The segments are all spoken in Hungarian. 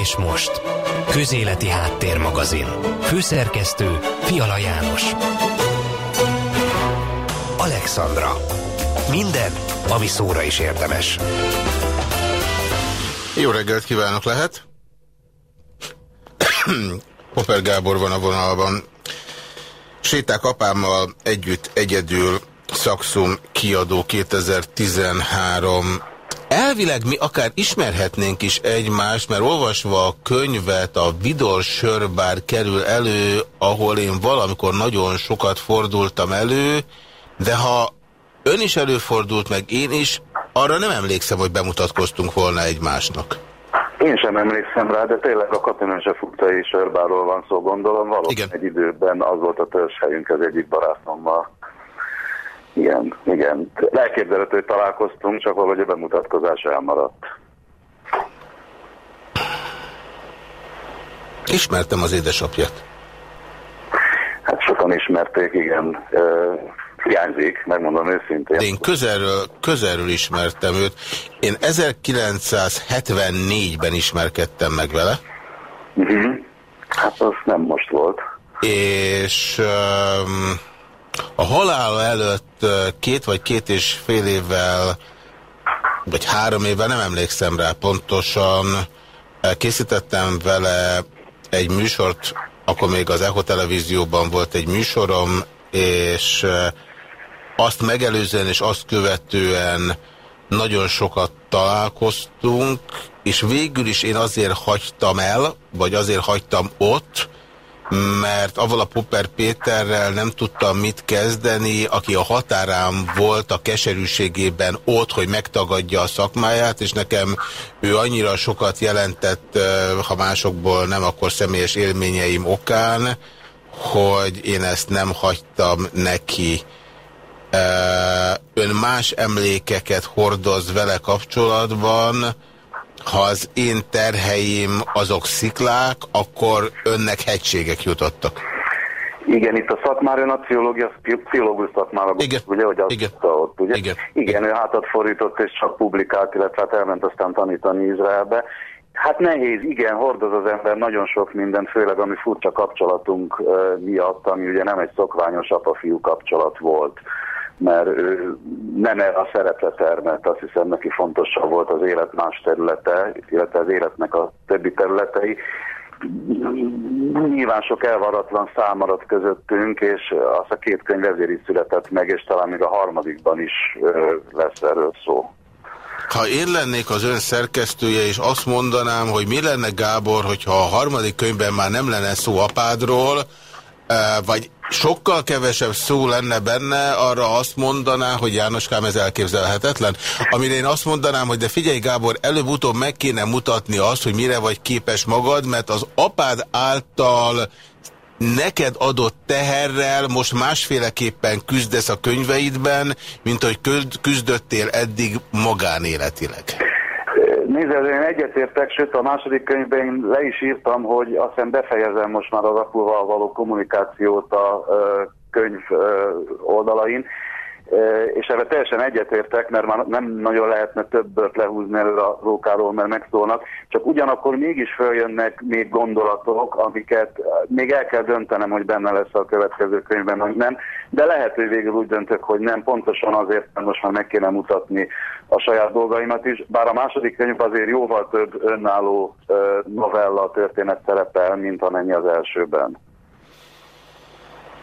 És most, Közéleti Háttérmagazin. Főszerkesztő Fiala János. Alexandra. Minden, ami szóra is érdemes. Jó reggelt kívánok lehet! Popper Gábor van a vonalban. Séták apámmal együtt egyedül Szakszum kiadó 2013 Elvileg mi akár ismerhetnénk is egymást, mert olvasva a könyvet a Vidor Sörbár kerül elő, ahol én valamikor nagyon sokat fordultam elő, de ha ön is előfordult, meg én is, arra nem emlékszem, hogy bemutatkoztunk volna egymásnak. Én sem emlékszem rá, de tényleg a katonőse futtai Sörbáról van szó, gondolom. Valóban egy időben az volt a törzshelyünk az egyik barátommal. Igen, igen. Elképzelhető, hogy találkoztunk, csak valahogy a bemutatkozás elmaradt. Ismertem az édesapját. Hát sokan ismerték, igen. hiányzik, megmondom őszintén. De én közelről, közelről ismertem őt. Én 1974-ben ismerkedtem meg vele. Uh mhm. -huh. Hát az nem most volt. És... Um, a halála előtt két vagy két és fél évvel, vagy három évvel, nem emlékszem rá pontosan, készítettem vele egy műsort, akkor még az Echo televízióban volt egy műsorom, és azt megelőzően és azt követően nagyon sokat találkoztunk, és végül is én azért hagytam el, vagy azért hagytam ott, mert avval a Popper Péterrel nem tudtam mit kezdeni, aki a határán volt a keserűségében ott, hogy megtagadja a szakmáját, és nekem ő annyira sokat jelentett, ha másokból nem, akkor személyes élményeim okán, hogy én ezt nem hagytam neki. Ön más emlékeket hordoz vele kapcsolatban, ha az én terheim azok sziklák, akkor önnek hegységek jutottak. Igen, itt a szakmára, a pszichológia, pszichológus szakmára, Igen. ugye, hogy az Igen. ott, ugye? Igen. Igen, ő hátat fordított és csak publikált, illetve hát elment aztán tanítani Izraelbe. Hát nehéz, igen, hordoz az ember nagyon sok mindent, főleg ami furcsa kapcsolatunk miatt, ami ugye nem egy szokványos apa-fiú kapcsolat volt mert ő nem erre a szerepre termelt, azt hiszem neki fontosabb volt az élet más területe, illetve az életnek a többi területei. Nyilván sok elvaratlan szám maradt közöttünk, és az a két könyv ezért is született meg, és talán még a harmadikban is lesz erről szó. Ha én lennék az ön szerkesztője, és azt mondanám, hogy mi lenne Gábor, hogyha a harmadik könyvben már nem lenne szó apádról, vagy sokkal kevesebb szó lenne benne, arra azt mondaná, hogy Jánoskám, ez elképzelhetetlen. Amire én azt mondanám, hogy de figyelj Gábor, előbb-utóbb meg kéne mutatni azt, hogy mire vagy képes magad, mert az apád által neked adott teherrel most másféleképpen küzdesz a könyveidben, mint hogy küzdöttél eddig magánéletileg. Nézd, én egyetértek, sőt a második könyvben én le is írtam, hogy azt hiszem befejezem most már az apuval való kommunikációt a könyv oldalain, és ebben teljesen egyetértek, mert már nem nagyon lehetne többet lehúzni elő a rókáról, mert megszólnak, csak ugyanakkor mégis följönnek még gondolatok, amiket még el kell döntenem, hogy benne lesz a következő könyvben, hogy nem, de lehet, hogy végül úgy döntök, hogy nem, pontosan azért, mert most már meg kéne mutatni a saját dolgaimat is, bár a második könyv azért jóval több önálló novella történet szerepel, mint amennyi az elsőben.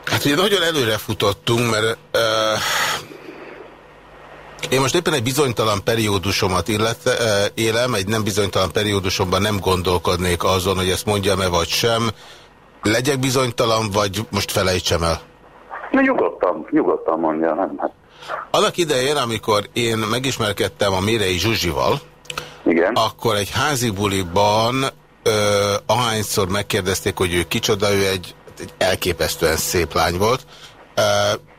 Hát ugye nagyon előre futottunk, mert uh, én most éppen egy bizonytalan periódusomat illete, uh, élem, egy nem bizonytalan periódusomban nem gondolkodnék azon, hogy ezt mondjam-e vagy sem. Legyek bizonytalan, vagy most felejtsem el? Na, nyugodtan, nyugodtan mondja, nem? Hát. Annak idején, amikor én megismerkedtem a Mérei Zsuzsival, Igen. akkor egy házi buliban ö, ahányszor megkérdezték, hogy ő kicsoda, ő egy egy elképesztően szép lány volt.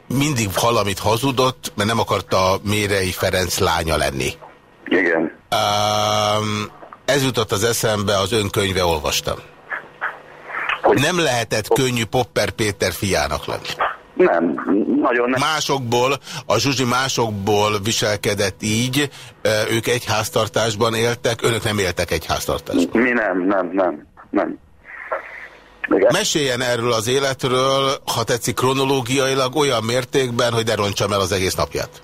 Mindig valamit hazudott, mert nem akarta Mérei Ferenc lánya lenni. Igen. Ez jutott az eszembe, az önkönyve olvastam. Hogy nem lehetett könnyű Popper Péter fiának lenni. Nem, Nagyon nem. Másokból, a Zsuzsi másokból viselkedett így, ők egy háztartásban éltek, önök nem éltek egy háztartásban. Mi nem, nem, nem, nem. Igen. Meséljen erről az életről, ha tetszik kronológiailag, olyan mértékben, hogy ne roncsam el az egész napját.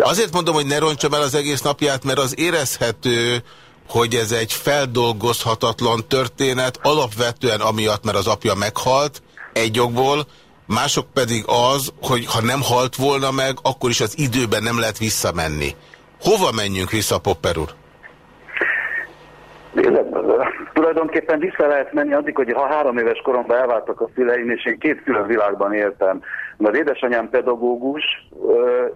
Azért mondom, hogy ne roncsam el az egész napját, mert az érezhető, hogy ez egy feldolgozhatatlan történet, alapvetően amiatt, mert az apja meghalt, egy jogból, mások pedig az, hogy ha nem halt volna meg, akkor is az időben nem lehet visszamenni. Hova menjünk vissza, Popper úr? Tulajdonképpen vissza lehet menni addig, hogy ha három éves koromban elváltak a szüleim, és én két külön világban éltem. Az édesanyám pedagógus,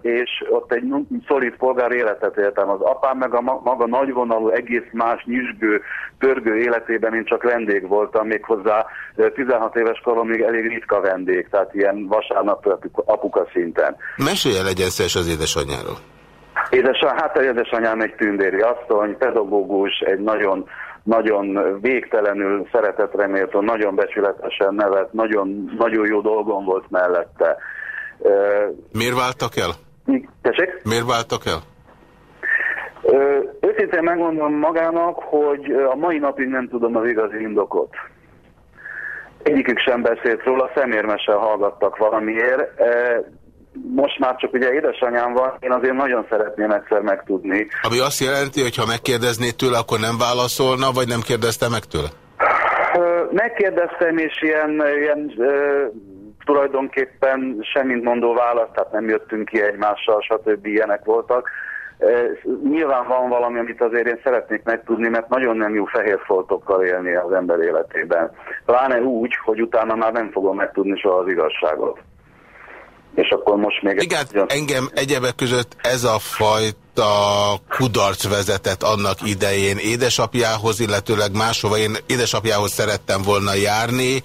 és ott egy szolid polgár életet éltem. Az apám meg a maga nagyvonalú, egész más, nyisgő, pörgő életében én csak vendég voltam, méghozzá 16 éves koromig elég ritka vendég, tehát ilyen vasárnap apuka szinten. Mesélj el egyen az édesanyjáról. Édesanyám, hát a édesanyám egy tündéri asszony, pedagógus, egy nagyon nagyon végtelenül szeretetre méltó, nagyon becsületesen nevet, nagyon, nagyon jó dolgom volt mellette. Miért váltak el? Tessék? Miért váltak el? Őszintén megmondom magának, hogy a mai napig nem tudom az igazi indokot. Egyikük sem beszélt róla, szemérmesen hallgattak valamiért most már csak ugye édesanyám van, én azért nagyon szeretném egyszer megtudni. Ami azt jelenti, hogy ha megkérdezné tőle, akkor nem válaszolna, vagy nem kérdezte meg tőle? Megkérdeztem, és ilyen, ilyen tulajdonképpen semmit mondó választ, tehát nem jöttünk ki egymással, stb. ilyenek voltak. Nyilván van valami, amit azért én szeretnék megtudni, mert nagyon nem jó fehér foltokkal élni az ember életében. Pláne úgy, hogy utána már nem fogom megtudni soha az igazságot és akkor most még... Igen, egy... engem egyebek között ez a fajta kudarc vezetett annak idején édesapjához, illetőleg máshova. Én édesapjához szerettem volna járni,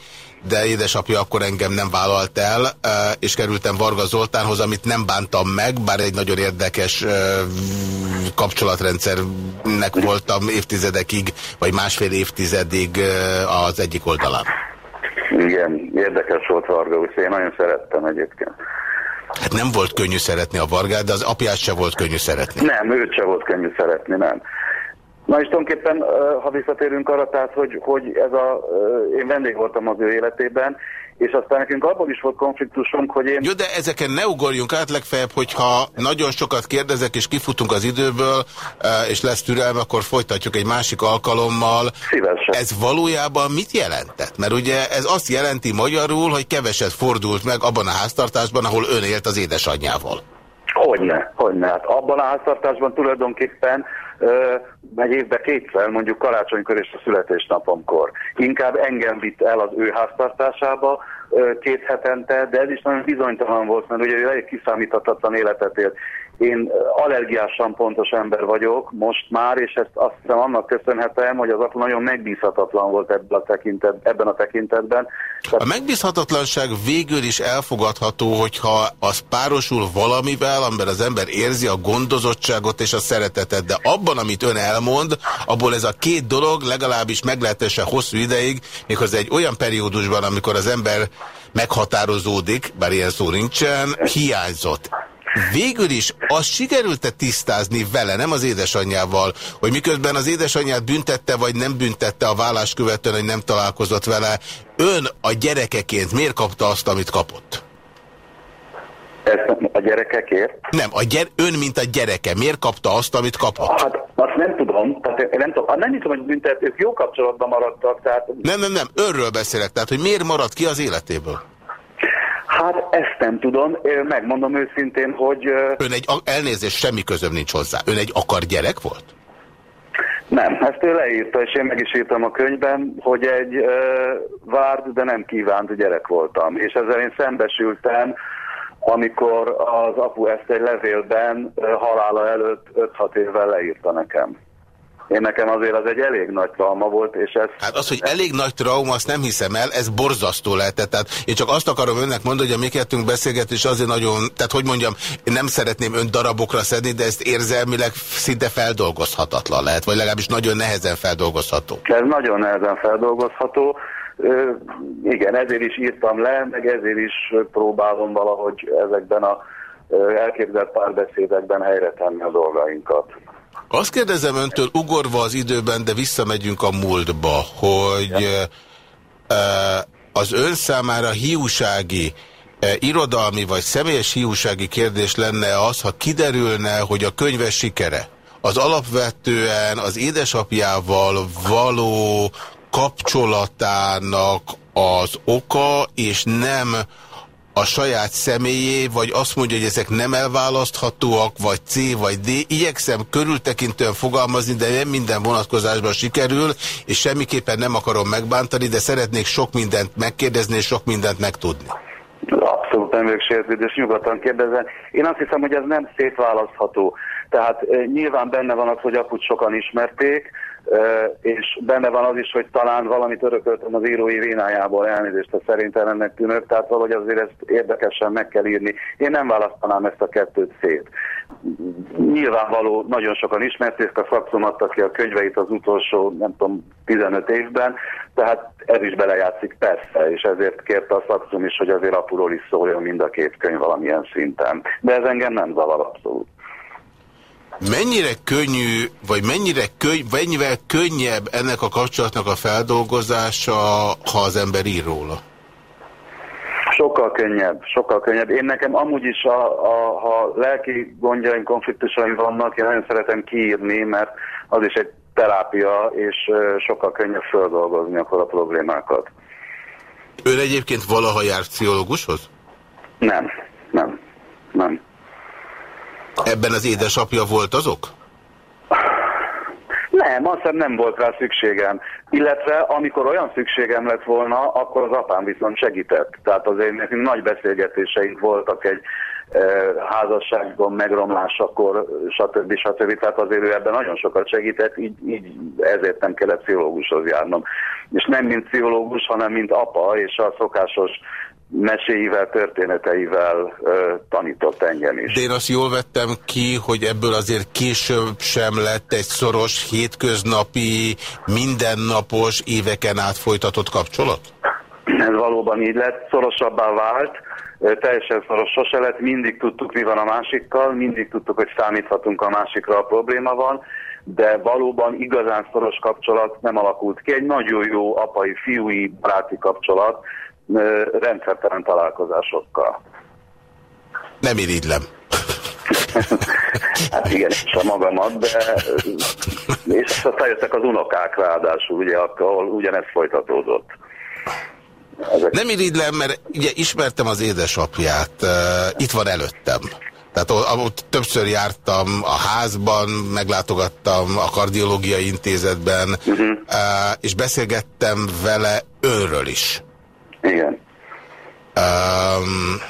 de édesapja akkor engem nem vállalt el, és kerültem Varga Zoltánhoz, amit nem bántam meg, bár egy nagyon érdekes kapcsolatrendszernek voltam évtizedekig, vagy másfél évtizedig az egyik oldalán. Igen, érdekes volt Varga, úgyhogy én nagyon szerettem egyébként. Hát nem volt könnyű szeretni a Vargát, de az apját se volt könnyű szeretni. Nem, őt se volt könnyű szeretni, nem. Na és tulajdonképpen, ha visszatérünk arra, tehát, hogy, hogy ez a, én vendég voltam az ő életében, és aztán nekünk abból is volt konfliktusunk, hogy én... Jó, de ezeken ne ugorjunk át legfeljebb, hogyha nagyon sokat kérdezek, és kifutunk az időből, eh, és lesz türelme, akkor folytatjuk egy másik alkalommal. Szívesen. Ez valójában mit jelentett? Mert ugye ez azt jelenti magyarul, hogy keveset fordult meg abban a háztartásban, ahol ön élt az édesanyjával. Hogyne, hogyne. Hát abban a háztartásban tulajdonképpen egy évben kétszer, mondjuk karácsonykor és a születésnapomkor. Inkább engem vitt el az ő háztartásába két hetente, de ez is nagyon bizonytalan volt, mert ugye ő elég kiszámíthatatlan életet élt. Én allergiásan pontos ember vagyok most már, és ezt azt hiszem annak köszönhetem, hogy az apu nagyon megbízhatatlan volt ebben a, tekintet, ebben a tekintetben. A megbízhatatlanság végül is elfogadható, hogyha az párosul valamivel, amiben az ember érzi a gondozottságot és a szeretetet, de abban, amit ön elmond, abból ez a két dolog legalábbis meglehetősen hosszú ideig, méghozzá egy olyan periódusban, amikor az ember meghatározódik, bár ilyen szó nincsen, hiányzott. Végül is azt sikerült-e tisztázni vele, nem az édesanyjával, hogy miközben az édesanyját büntette, vagy nem büntette a vállás követően, hogy nem találkozott vele, ön a gyerekeként miért kapta azt, amit kapott? Ezt a gyerekekért? Nem, a gyer ön, mint a gyereke, miért kapta azt, amit kapott? Hát azt nem tudom, tehát én nem tudom, nem tudom, hogy büntet, ők jó kapcsolatban maradtak, tehát... Nem, nem, nem, önről beszélek, tehát hogy miért maradt ki az életéből? Hát ezt nem tudom, megmondom őszintén, hogy... Ön egy, elnézés, semmi közöm nincs hozzá. Ön egy akar gyerek volt? Nem, ezt ő leírta, és én meg is írtam a könyvben, hogy egy uh, várd, de nem kívánt gyerek voltam. És ezzel én szembesültem, amikor az apu ezt egy levélben uh, halála előtt 5-6 évvel leírta nekem. Én nekem azért az egy elég nagy trauma volt, és ez... Hát az, hogy elég nagy trauma, azt nem hiszem el, ez borzasztó lehetett. Tehát én csak azt akarom önnek mondani, hogy a mi kettőnk beszélgetés azért nagyon, tehát hogy mondjam, én nem szeretném ön darabokra szedni, de ezt érzelmileg szinte feldolgozhatatlan lehet, vagy legalábbis nagyon nehezen feldolgozható. Ez nagyon nehezen feldolgozható. Igen, ezért is írtam le, meg ezért is próbálom valahogy ezekben a elképzelt párbeszédekben helyre tenni a dolgainkat. Azt kérdezem öntől, ugorva az időben, de visszamegyünk a múltba, hogy az ön számára hiúsági, irodalmi vagy személyes hiúsági kérdés lenne az, ha kiderülne, hogy a könyves sikere? Az alapvetően az édesapjával való kapcsolatának az oka, és nem a saját személyé, vagy azt mondja, hogy ezek nem elválaszthatóak, vagy C, vagy D. Igyekszem körültekintően fogalmazni, de nem minden vonatkozásban sikerül, és semmiképpen nem akarom megbántani, de szeretnék sok mindent megkérdezni, és sok mindent megtudni. Abszolút nem vagyok sértődő, és nyugodtan kérdezzen. Én azt hiszem, hogy ez nem szétválasztható. Tehát e, nyilván benne van az, hogy aput sokan ismerték, és benne van az is, hogy talán valamit örököltem az írói vénájából, elnézést a szerintelennek tűnök, tehát valahogy azért ezt érdekesen meg kell írni. Én nem választanám ezt a kettőt szét. Nyilvánvaló, nagyon sokan ismerték, a szakszom adta ki a könyveit az utolsó, nem tudom, 15 évben, tehát ez is belejátszik persze, és ezért kérte a szakszom is, hogy azért apuról is szóljon mind a két könyv valamilyen szinten. De ez engem nem zavar abszolút. Mennyire könnyű, vagy mennyire könny, mennyivel könnyebb ennek a kapcsolatnak a feldolgozása, ha az ember ír róla? Sokkal könnyebb, sokkal könnyebb. Én nekem amúgy is, a, a, ha lelki gondjaim, konfliktusaim vannak, én nagyon szeretem kiírni, mert az is egy terápia, és sokkal könnyebb feldolgozni akkor a problémákat. Ön egyébként valaha járt pszichológushoz? Nem, nem, nem. Ebben az édesapja volt azok? Nem, azt hiszem nem volt rá szükségem. Illetve amikor olyan szükségem lett volna, akkor az apám viszont segített. Tehát azért nekünk nagy beszélgetéseink voltak egy e, házasságban megromlásakor, stb. stb. Tehát azért ő ebben nagyon sokat segített, így, így ezért nem kellett pszichológushoz járnom. És nem mint pszichológus, hanem mint apa, és a szokásos meséivel, történeteivel ö, tanított engem is. De én azt jól vettem ki, hogy ebből azért később sem lett egy szoros, hétköznapi, mindennapos, éveken át folytatott kapcsolat? Ez valóban így lett, szorosabbá vált, teljesen szoros sose lett, mindig tudtuk, mi van a másikkal, mindig tudtuk, hogy számíthatunk a másikra, a probléma van, de valóban igazán szoros kapcsolat nem alakult ki. Egy nagyon jó apai, fiúi, baráti kapcsolat, rendszertelen találkozásokkal. Nem irigylem. hát igen, és a magamat, de és aztán jöttek az unokák ráadásul, ugye, ahol ugyanez folytatódott. Ezek... Nem irigylem, mert ugye ismertem az édesapját, uh, itt van előttem. Tehát ott többször jártam a házban, meglátogattam a kardiológiai intézetben, uh -huh. uh, és beszélgettem vele önről is. Igen. Um,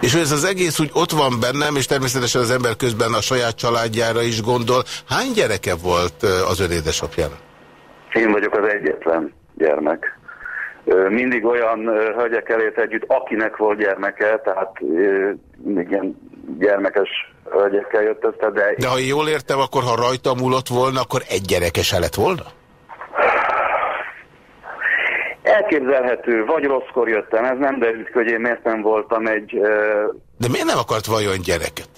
és ez az egész úgy ott van bennem, és természetesen az ember közben a saját családjára is gondol. Hány gyereke volt az ön édesapjának? Én vagyok az egyetlen gyermek. Mindig olyan hölgyekkel élt együtt, akinek volt gyermeke, tehát ilyen gyermekes hölgyekkel jött össze, de... De ha jól értem, akkor ha rajta múlott volna, akkor egy gyerekes lett volna? Elképzelhető, vagy rosszkor jöttem, ez nem derült, hogy én miért nem voltam egy... De miért nem akart vajon gyereket?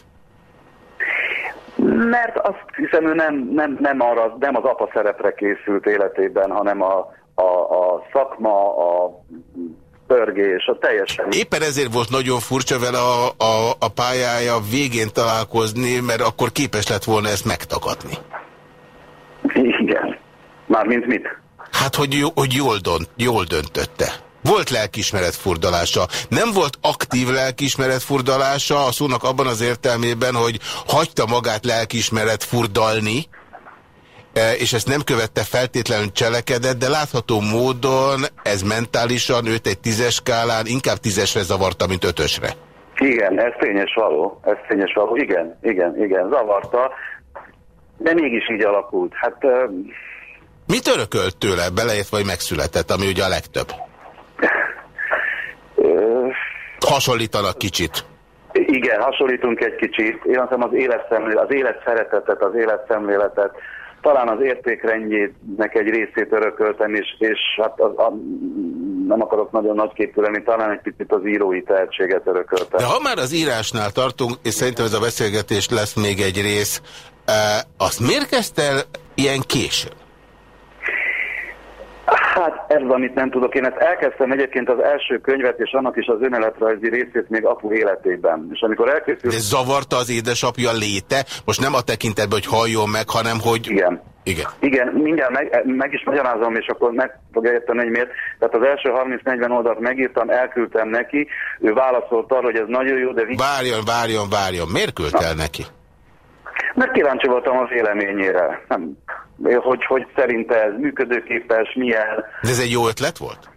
Mert azt hiszem, ő nem, nem, nem, arra, nem az apa szerepre készült életében, hanem a, a, a szakma, a pörgés, a teljesen... Éppen ezért volt nagyon furcsa vele a, a, a pályája végén találkozni, mert akkor képes lett volna ezt megtagadni. Igen. Mármint mit? Hát, hogy, hogy jól, dönt, jól döntötte. Volt lelkismeret furdalása. Nem volt aktív lelkismeret furdalása a szónak abban az értelmében, hogy hagyta magát lelkismeret furdalni, e, és ezt nem követte feltétlenül cselekedet, de látható módon ez mentálisan őt egy tízes skálán inkább tízesre zavarta, mint ötösre. Igen, ez tényes való, ez tényes való, igen, igen, igen, zavarta, de mégis így alakult. Hát Mit örökölt tőle, beleért vagy megszületett, ami ugye a legtöbb? Hasonlítanak kicsit. Igen, hasonlítunk egy kicsit. Én azt az életszemléletet, az életszeretetet, az életszemléletet, talán az értékrendjének egy részét örököltem, és, és hát az, a, nem akarok nagyon nagy képű lenni, talán egy picit az írói tehetséget örököltem. De ha már az írásnál tartunk, és szerintem ez a beszélgetés lesz még egy rész, e, azt miért kezdte el ilyen későn? Hát ez amit nem tudok. Én ezt elkezdtem egyébként az első könyvet, és annak is az önéletrajzi részét még apu életében. És amikor elkészült... De zavarta az édesapja léte? Most nem a tekintetben, hogy halljon meg, hanem hogy... Igen. Igen. Igen, mindjárt meg, meg is magyarázom, és akkor meg fogja érteni, hogy miért. Tehát az első 30-40 oldalt megírtam, elküldtem neki, ő válaszolt arra, hogy ez nagyon jó, de... Várjon, várjon, várjon. Miért küldte el neki? Mert kíváncsi voltam a véleményére. Nem, hogy, hogy szerinte ez működőképes, milyen. De ez egy jó ötlet volt?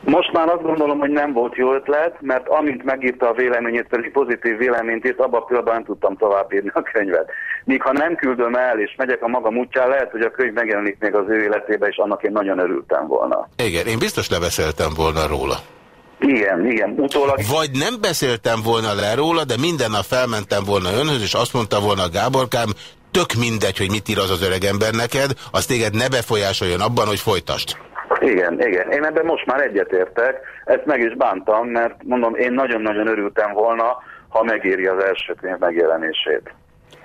Most már azt gondolom, hogy nem volt jó ötlet, mert amint megírta a véleményét, pedig pozitív véleményt írt, abban a pillanatban nem tudtam továbbírni a könyvet. Míg ha nem küldöm el, és megyek a maga útján, lehet, hogy a könyv megjelenik még az ő életébe, és annak én nagyon örültem volna. Igen, én biztos lebeszéltem volna róla. Igen, igen, utólag... Vagy nem beszéltem volna le róla, de minden nap felmentem volna önhöz, és azt mondta volna Gáborkám, tök mindegy, hogy mit ír az az öreg ember neked, az téged ne befolyásoljon abban, hogy folytast. Igen, igen. Én ebben most már egyetértek, ezt meg is bántam, mert mondom, én nagyon-nagyon örültem volna, ha megéri az első könyv megjelenését.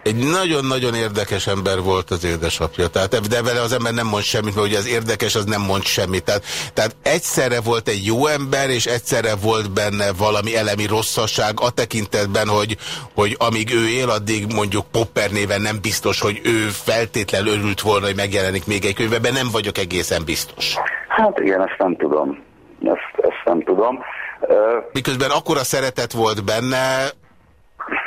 Egy nagyon-nagyon érdekes ember volt az édesapja, tehát, de vele az ember nem mond semmit, mert ugye az érdekes az nem mond semmit. Tehát, tehát egyszerre volt egy jó ember, és egyszerre volt benne valami elemi rosszasság a tekintetben, hogy, hogy amíg ő él, addig mondjuk Popper néven nem biztos, hogy ő feltétlenül örült volna, hogy megjelenik még egy könyvben, nem vagyok egészen biztos. Hát igen, ezt nem tudom. Ezt, ezt nem tudom. Miközben akkora szeretet volt benne,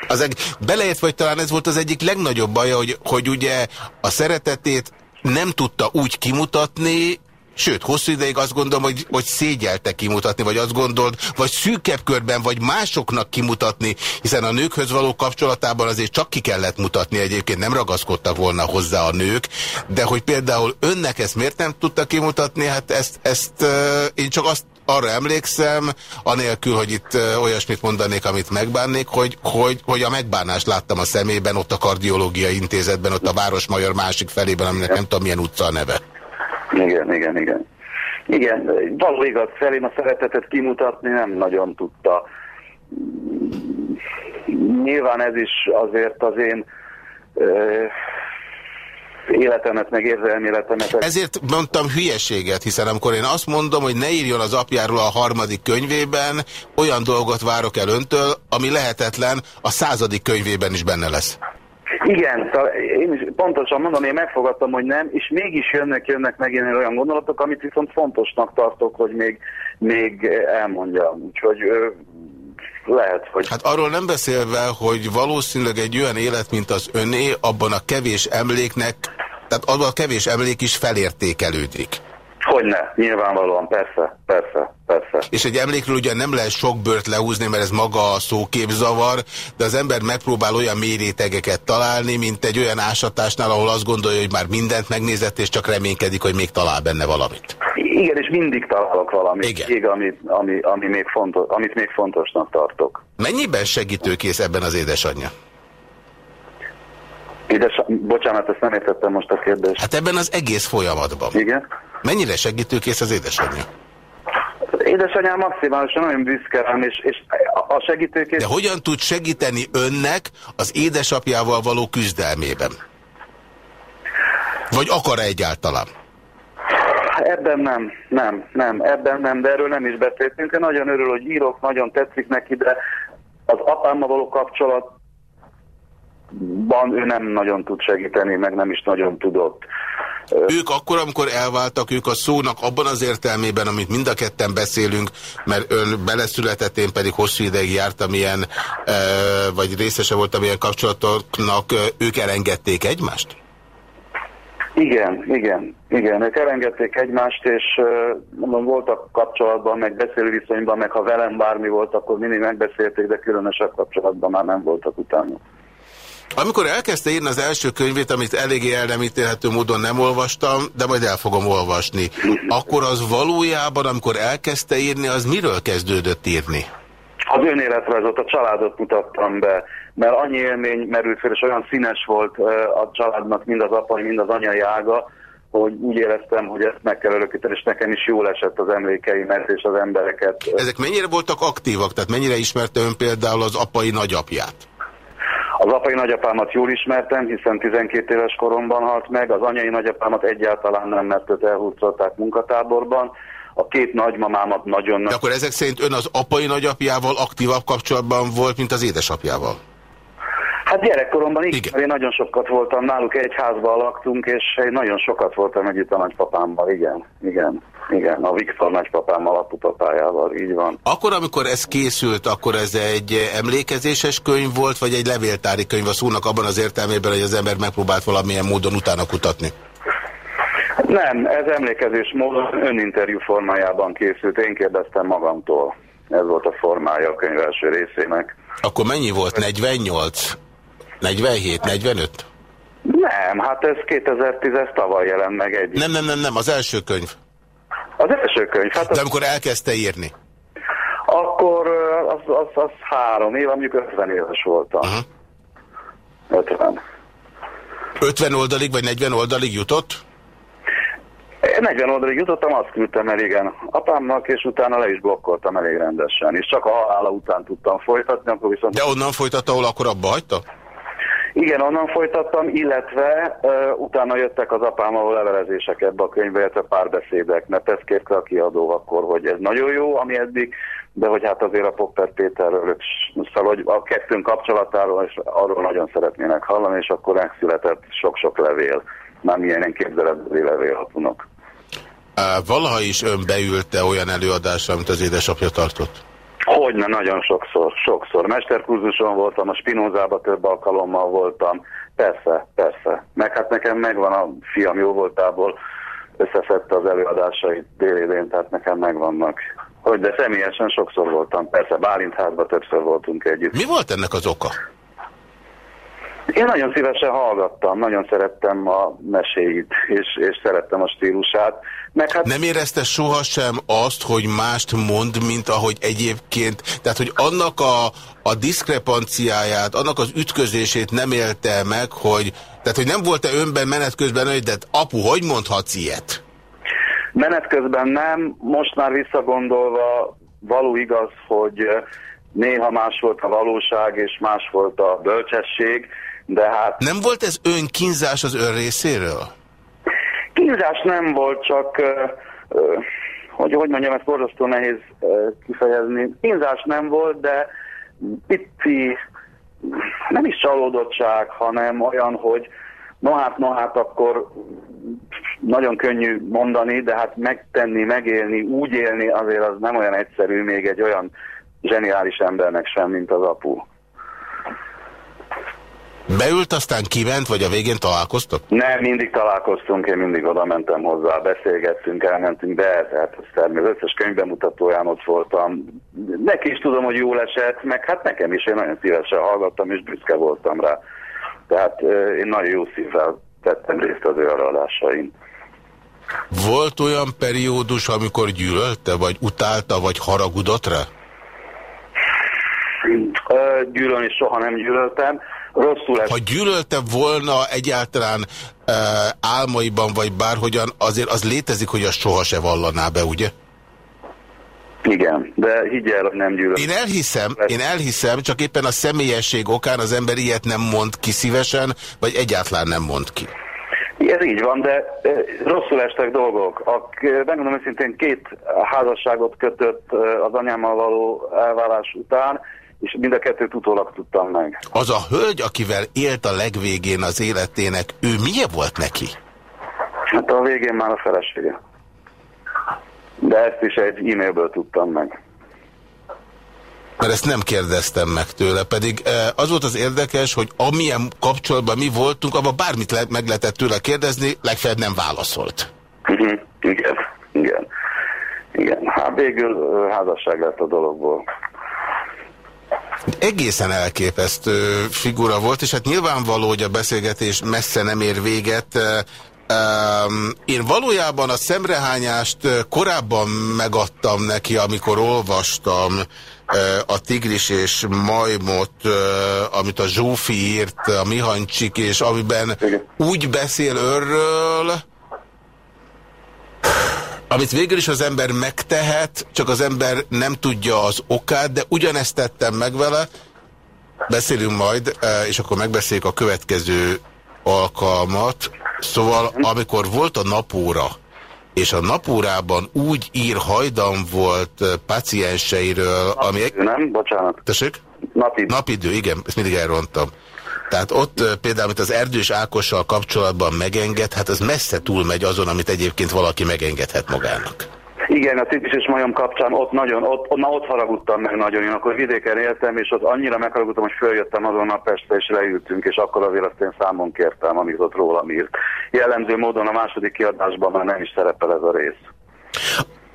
az egy, beleért, vagy talán ez volt az egyik legnagyobb baja, hogy, hogy ugye a szeretetét nem tudta úgy kimutatni, Sőt, hosszú ideig azt gondolom, hogy, hogy szégyelte kimutatni, vagy azt gondolt, vagy szűkebb körben, vagy másoknak kimutatni, hiszen a nőkhöz való kapcsolatában azért csak ki kellett mutatni, egyébként nem ragaszkodtak volna hozzá a nők, de hogy például önnek ezt miért nem tudta kimutatni, hát ezt, ezt uh, én csak azt arra emlékszem, anélkül, hogy itt olyasmit mondanék, amit megbánnék, hogy, hogy, hogy a megbánást láttam a szemében, ott a kardiológiai intézetben, ott a Városmajor másik felében, aminek nem tudom milyen utca a neve. Igen, igen, igen. Igen, való igaz, felém a szeretetet kimutatni nem nagyon tudta. Nyilván ez is azért az én életemet, meg érzelméletemet. Ezért mondtam hülyeséget, hiszen amikor én azt mondom, hogy ne írjon az apjáról a harmadik könyvében, olyan dolgot várok el öntől, ami lehetetlen, a századik könyvében is benne lesz. Igen, én is pontosan mondom, én megfogadtam, hogy nem, és mégis jönnek, jönnek megjelenni olyan gondolatok, amit viszont fontosnak tartok, hogy még, még elmondjam. Úgyhogy lehet, hogy... Hát arról nem beszélve, hogy valószínűleg egy olyan élet, mint az öné, abban a kevés emléknek, tehát abban a kevés emlék is felértékelődik. Hogyne, nyilvánvalóan, persze, persze, persze. És egy emlékről ugye nem lehet sok bört lehúzni, mert ez maga a szóképzavar, de az ember megpróbál olyan mérétegeket találni, mint egy olyan ásatásnál, ahol azt gondolja, hogy már mindent megnézett, és csak reménykedik, hogy még talál benne valamit. Igen, és mindig találok valamit, Igen. Igen, amit, ami, ami még fontos, amit még fontosnak tartok. Mennyiben segítőkész ebben az édesanyja? Édes, bocsánat, ezt nem értettem most a kérdést. Hát ebben az egész folyamatban. Igen. Mennyire segítőkész az édesanyja? Édesanyám maximálisan nagyon büszke rám, és, és a segítőkész... De hogyan tud segíteni önnek az édesapjával való küzdelmében? Vagy akar -e egyáltalán? Ebben nem, nem, nem, ebben nem, de erről nem is beszéltünk. Én nagyon örül, hogy írok, nagyon tetszik neki, de az apámmal való kapcsolat ő nem nagyon tud segíteni, meg nem is nagyon tudott. Ők akkor, amikor elváltak, ők a szónak abban az értelmében, amit mind a ketten beszélünk, mert ön beleszületett, én pedig hosszú ideig jártam ilyen, vagy részese voltam ilyen kapcsolatoknak, ők elengedték egymást? Igen, igen, igen. Ők elengedték egymást, és mondom, voltak kapcsolatban, meg beszélő viszonyban, meg ha velem bármi volt, akkor mindig megbeszélték, de különösebb kapcsolatban már nem voltak utána. Amikor elkezdte írni az első könyvét, amit eléggé el nem ítélhető módon nem olvastam, de majd el fogom olvasni, akkor az valójában, amikor elkezdte írni, az miről kezdődött írni? Az önéletrajzot, a családot mutattam be, mert annyi élmény merült fel, és olyan színes volt a családnak mind az apai, mind az anyai ága, hogy úgy éreztem, hogy ezt meg kell örökíteni, és nekem is jól esett az emlékeimet és az embereket. Ezek mennyire voltak aktívak? Tehát mennyire ismerte ön például az apai nagyapját? Az apai nagyapámat jól ismertem, hiszen 12 éves koromban halt meg, az anyai nagyapámat egyáltalán nem, mert őt elhúzották munkatáborban, a két nagymamámat nagyon... De akkor ezek szerint ön az apai nagyapjával aktívabb kapcsolatban volt, mint az édesapjával? Hát gyerekkoromban igen. Én nagyon sokat voltam náluk, egy házban laktunk, és én nagyon sokat voltam együtt a nagypapámmal, igen, igen. Igen, a Viktor nagypapámmal, apupapájával, így van. Akkor, amikor ez készült, akkor ez egy emlékezéses könyv volt, vagy egy levéltári könyv a szónak abban az értelmében, hogy az ember megpróbált valamilyen módon utána kutatni? Nem, ez emlékezés módon öninterjú formájában készült. Én kérdeztem magamtól. Ez volt a formája a könyv első részének. Akkor mennyi volt? 48? 47? 45? Nem, hát ez 2010-es tavaly jelent meg egy. Nem, nem, nem, nem, az első könyv. Az első könyv. Hát De amikor elkezdte írni? Akkor az, az, az három év, mondjuk 50 éves voltam. Uh -huh. 50. 50 oldalig vagy 40 oldalig jutott? 40 oldalig jutottam, azt küldtem el, igen, apámnak, és utána le is blokkoltam elég rendesen. És csak a halála után tudtam folytatni, akkor viszont... De onnan folytatta, ahol akkor abba hagyta? Igen, onnan folytattam, illetve uh, utána jöttek az apámmal levelezések ebbe a könyvbe, illetve párbeszédek, mert ezt kérte a kiadó akkor, hogy ez nagyon jó, ami eddig, de hogy hát azért a Popper Péterről, szóval, hogy a kettőnk kapcsolatáról, és arról nagyon szeretnének hallani, és akkor megszületett sok-sok levél, már milyen képzeletbeli levélhatunok. Valaha is ön beülte olyan előadásra, amit az édesapja tartott? Hogyne, nagyon sokszor, sokszor. Mesterkurzuson voltam, a Spinozába több alkalommal voltam. Persze, persze. Meg hát nekem megvan a fiam jó voltából, összeszedte az előadásait délidén, tehát nekem megvannak. Hogy, de személyesen sokszor voltam, persze, Bálintházban többször voltunk együtt. Mi volt ennek az oka? Én nagyon szívesen hallgattam, nagyon szerettem a meséit, és, és szerettem a stílusát. Meg hát... Nem érezte sohasem azt, hogy mást mond, mint ahogy egyébként, tehát hogy annak a, a diszkrepanciáját, annak az ütközését nem élte meg, hogy, tehát hogy nem volt-e önben menet közben, hogy de apu, hogy mondhatsz ilyet? Menet közben nem, most már visszagondolva való igaz, hogy néha más volt a valóság, és más volt a bölcsesség, de hát... Nem volt ez önkínzás az ön részéről? Kínzás nem volt, csak... Hogy, hogy mondjam, ez borzasztó nehéz kifejezni. Kínzás nem volt, de pici, nem is csalódottság, hanem olyan, hogy no hát, no hát, akkor nagyon könnyű mondani, de hát megtenni, megélni, úgy élni azért az nem olyan egyszerű még egy olyan zseniális embernek sem, mint az apu. Beült, aztán kiment, vagy a végén találkoztok? Nem, mindig találkoztunk, én mindig oda mentem hozzá, beszélgettünk, elmentünk be, tehát aztán az összes könyvbemutatóján ott voltam. Neki is tudom, hogy jól esett, meg hát nekem is, én nagyon szívesen hallgattam, és büszke voltam rá. Tehát én nagyon jó szívvel tettem részt az ő adásain. Volt olyan periódus, amikor gyűlölte, vagy utálta, vagy haragudott rá? Gyűlölni soha nem gyűlöltem rosszul Ha gyűlölte volna egyáltalán e, álmaiban, vagy bárhogyan, azért az létezik, hogy azt soha se vallaná be, ugye? Igen, de higgyel, hogy nem gyűlölt. Én elhiszem, én elhiszem, csak éppen a személyesség okán az ember ilyet nem mond ki szívesen, vagy egyáltalán nem mond ki. Ez így van, de rosszul estek dolgok. A, megmondom őszintén, két házasságot kötött az anyámmal való elválás után, és mind a kettőt utólag tudtam meg. Az a hölgy, akivel élt a legvégén az életének, ő milyen volt neki? Hát a végén már a felesége. De ezt is egy e-mailből tudtam meg. Mert ezt nem kérdeztem meg tőle, pedig eh, az volt az érdekes, hogy amilyen kapcsolatban mi voltunk, abban bármit le meg lehetett tőle kérdezni, legfeljebb nem válaszolt. -huh. Igen, igen. Igen, hát végül házasság lett a dologból. Egészen elképesztő figura volt, és hát nyilvánvaló, hogy a beszélgetés messze nem ér véget. Én valójában a szemrehányást korábban megadtam neki, amikor olvastam, a Tigris és Majmot, amit a Zsófi írt, a Mihancsik, és amiben úgy beszél örről, amit végül is az ember megtehet, csak az ember nem tudja az okát, de ugyanezt tettem meg vele, beszélünk majd, és akkor megbeszéljük a következő alkalmat. Szóval, amikor volt a napóra, és a napórában úgy ír hajdan volt pacienseiről, ami... Nem, bocsánat. Tessék? Napidő. Napidő, igen, ezt mindig elrontam. Tehát ott például, amit az Erdős Ákossal kapcsolatban megenged, hát az messze túlmegy azon, amit egyébként valaki megengedhet magának. Igen, a Titis és Majom kapcsán ott nagyon, ott, na ott haragudtam meg nagyon. Én akkor vidéken éltem, és ott annyira megharagudtam, hogy följöttem azon a Pestre, és leültünk, és akkor azért azt én számon kértem, amit ott rólam írt. Jellemző módon a második kiadásban már nem is szerepel ez a rész.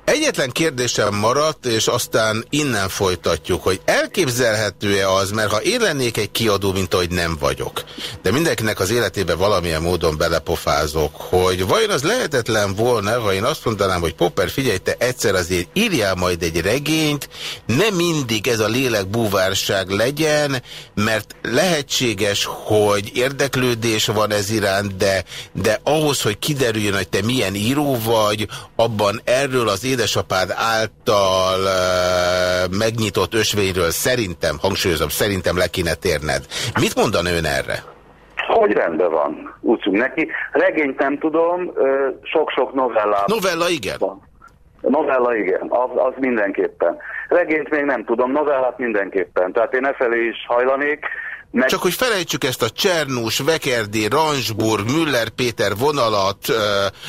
Egyetlen kérdésem maradt, és aztán innen folytatjuk, hogy elképzelhető-e az, mert ha én lennék egy kiadó, mint ahogy nem vagyok, de mindenkinek az életébe valamilyen módon belepofázok, hogy vajon az lehetetlen volna, vagy én azt mondanám, hogy Popper, figyelj, te egyszer azért írjál majd egy regényt, nem mindig ez a lélekbúvárság legyen, mert lehetséges, hogy érdeklődés van ez iránt, de, de ahhoz, hogy kiderüljön, hogy te milyen író vagy, abban erről az édesapád által uh, megnyitott ösvényről szerintem, hangsúlyozom, szerintem le kéne térned. Mit mondan ön erre? Hogy rendben van, úgyunk neki. Regényt nem tudom, sok-sok novellát. Novella igen? Van. Novella igen, az, az mindenképpen. Regényt még nem tudom, novellát mindenképpen. Tehát én e felé is hajlanék. Meg... Csak hogy felejtsük ezt a Csernus, Vekerdi, Ransburg, Müller Péter vonalat, ö,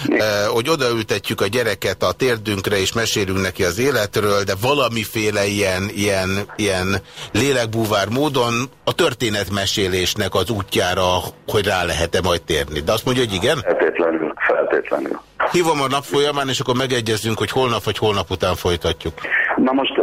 ö, hogy odaültetjük a gyereket a térdünkre és mesélünk neki az életről, de valamiféle ilyen, ilyen, ilyen lélekbúvár módon a történetmesélésnek az útjára, hogy rá lehet-e majd térni. De azt mondja, hogy igen? Feltétlenül, feltétlenül. Hívom a nap folyamán, és akkor megegyezünk, hogy holnap vagy holnap után folytatjuk. Na most,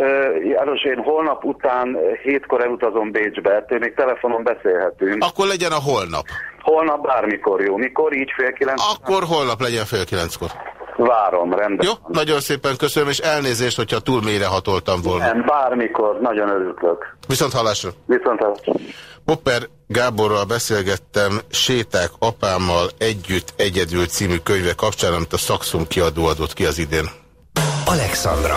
János, én holnap után hétkor elutazom Bécsbe, ettől még telefonon beszélhetünk. Akkor legyen a holnap. Holnap bármikor jó. Mikor? Így fél kilenc? Akkor holnap legyen fél kilenckor. Várom, rendben. Jó, nagyon szépen köszönöm, és elnézést, hogyha túl mélyre hatoltam volna. Nem, bármikor, nagyon örülök. Viszont hallásra. Viszont hallásra. Popper Gáborral beszélgettem Séták apámmal együtt egyedül című könyve kapcsán, amit a Saxum kiadó adott ki az idén. Alexandra.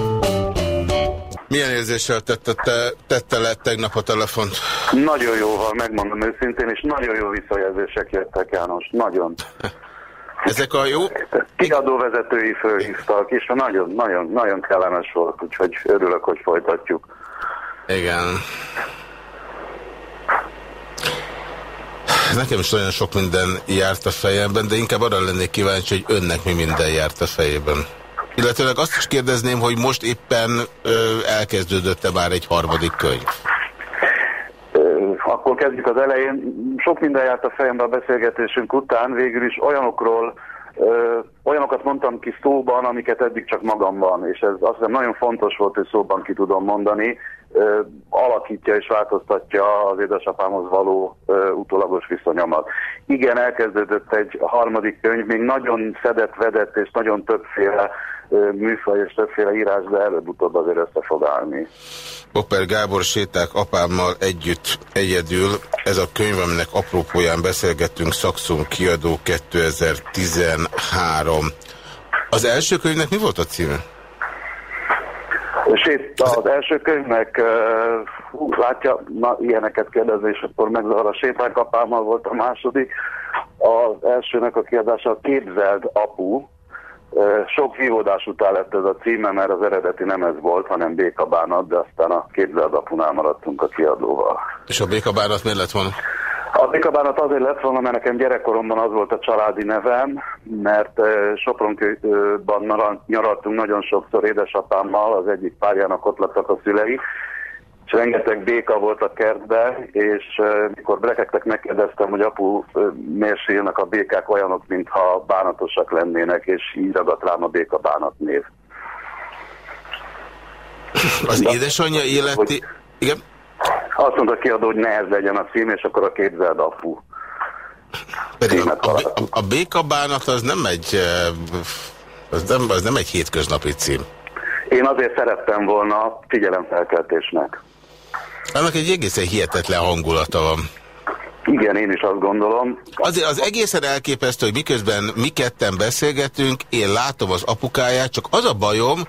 Milyen érzéssel tette, te, tette le tegnap a telefont? Nagyon jóval, megmondom őszintén, és nagyon jó visszajelzések jöttek, János. Nagyon. Ezek a jó... Kiadóvezetői fölhívtak, és nagyon, nagyon, nagyon kellemes volt, úgyhogy örülök, hogy folytatjuk. Igen. Nekem is nagyon sok minden járt a fejemben, de inkább arra lennék kíváncsi, hogy önnek mi minden járt a fejében. Illetőleg azt is kérdezném, hogy most éppen elkezdődött-e már egy harmadik könyv? Akkor kezdjük az elején. Sok minden járt a fejembe a beszélgetésünk után, végül is olyanokról, ö, olyanokat mondtam ki szóban, amiket eddig csak magamban, és ez azt hiszem nagyon fontos volt, hogy szóban ki tudom mondani, alakítja és változtatja az édesapámhoz való utólagos viszonyomat. Igen, elkezdődött egy harmadik könyv, még nagyon szedett, vedett és nagyon többféle műfaj és többféle írás, de előbb-utóbb azért össze fog állni. Popper Gábor séták apámmal együtt egyedül. Ez a könyv, aminek apropóján beszélgettünk, Szakszum kiadó 2013. Az első könyvnek mi volt a címe? Sét, az első könyvnek, hú, látja, na, ilyeneket kérdezni, és akkor megzavar a séták apámmal volt a második. Az elsőnek a kiadása Képzeld apu, sok vívódás után lett ez a címe, mert az eredeti nem ez volt, hanem Békabánat, de aztán a képzeldapunál maradtunk a kiadóval. És a Békabánat miért lett volna? A Békabánat azért lett volna, mert nekem gyerekkoromban az volt a családi nevem, mert Sopronkőban nyaraltunk nagyon sokszor édesapámmal, az egyik párjának ott lettek a szülei, és rengeteg béka volt a kertben, és mikor brekektek megkérdeztem, hogy apu, miért sírnak a békák olyanok, mintha bánatosak lennének, és így ragadt rám a béka bánat név. Az édesanyja életi... Igen? Azt mondta kiadó, hogy nehez legyen a cím, és akkor a képzeld apu. Pedig a, a, a, a békabánat az nem egy az nem, az nem egy hétköznapi cím. Én azért szerettem volna figyelemfelkeltésnek. Annak egy egészen hihetetlen hangulata van. Igen, én is azt gondolom. Azért az egészen elképesztő, hogy miközben mi ketten beszélgetünk, én látom az apukáját, csak az a bajom,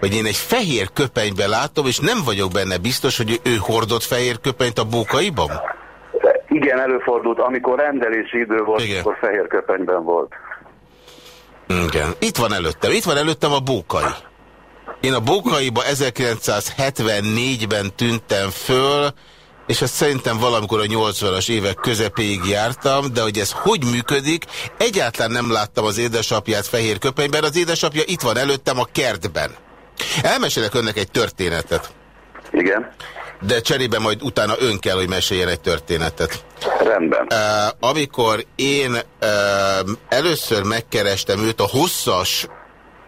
hogy én egy fehér köpenyben látom, és nem vagyok benne biztos, hogy ő hordott fehér köpenyt a bókaiban? Igen, előfordult. Amikor rendelési idő volt, Igen. akkor fehér köpenyben volt. Igen. Itt van előttem. Itt van előttem a bókai. Én a bókaiba 1974-ben tűntem föl, és ezt szerintem valamikor a 80-as évek közepéig jártam, de hogy ez hogy működik, egyáltalán nem láttam az édesapját fehér köpenyben, az édesapja itt van előttem a kertben. Elmesélek önnek egy történetet. Igen. De cserébe majd utána ön kell, hogy meséljen egy történetet. Rendben. Uh, amikor én uh, először megkerestem őt a hosszas,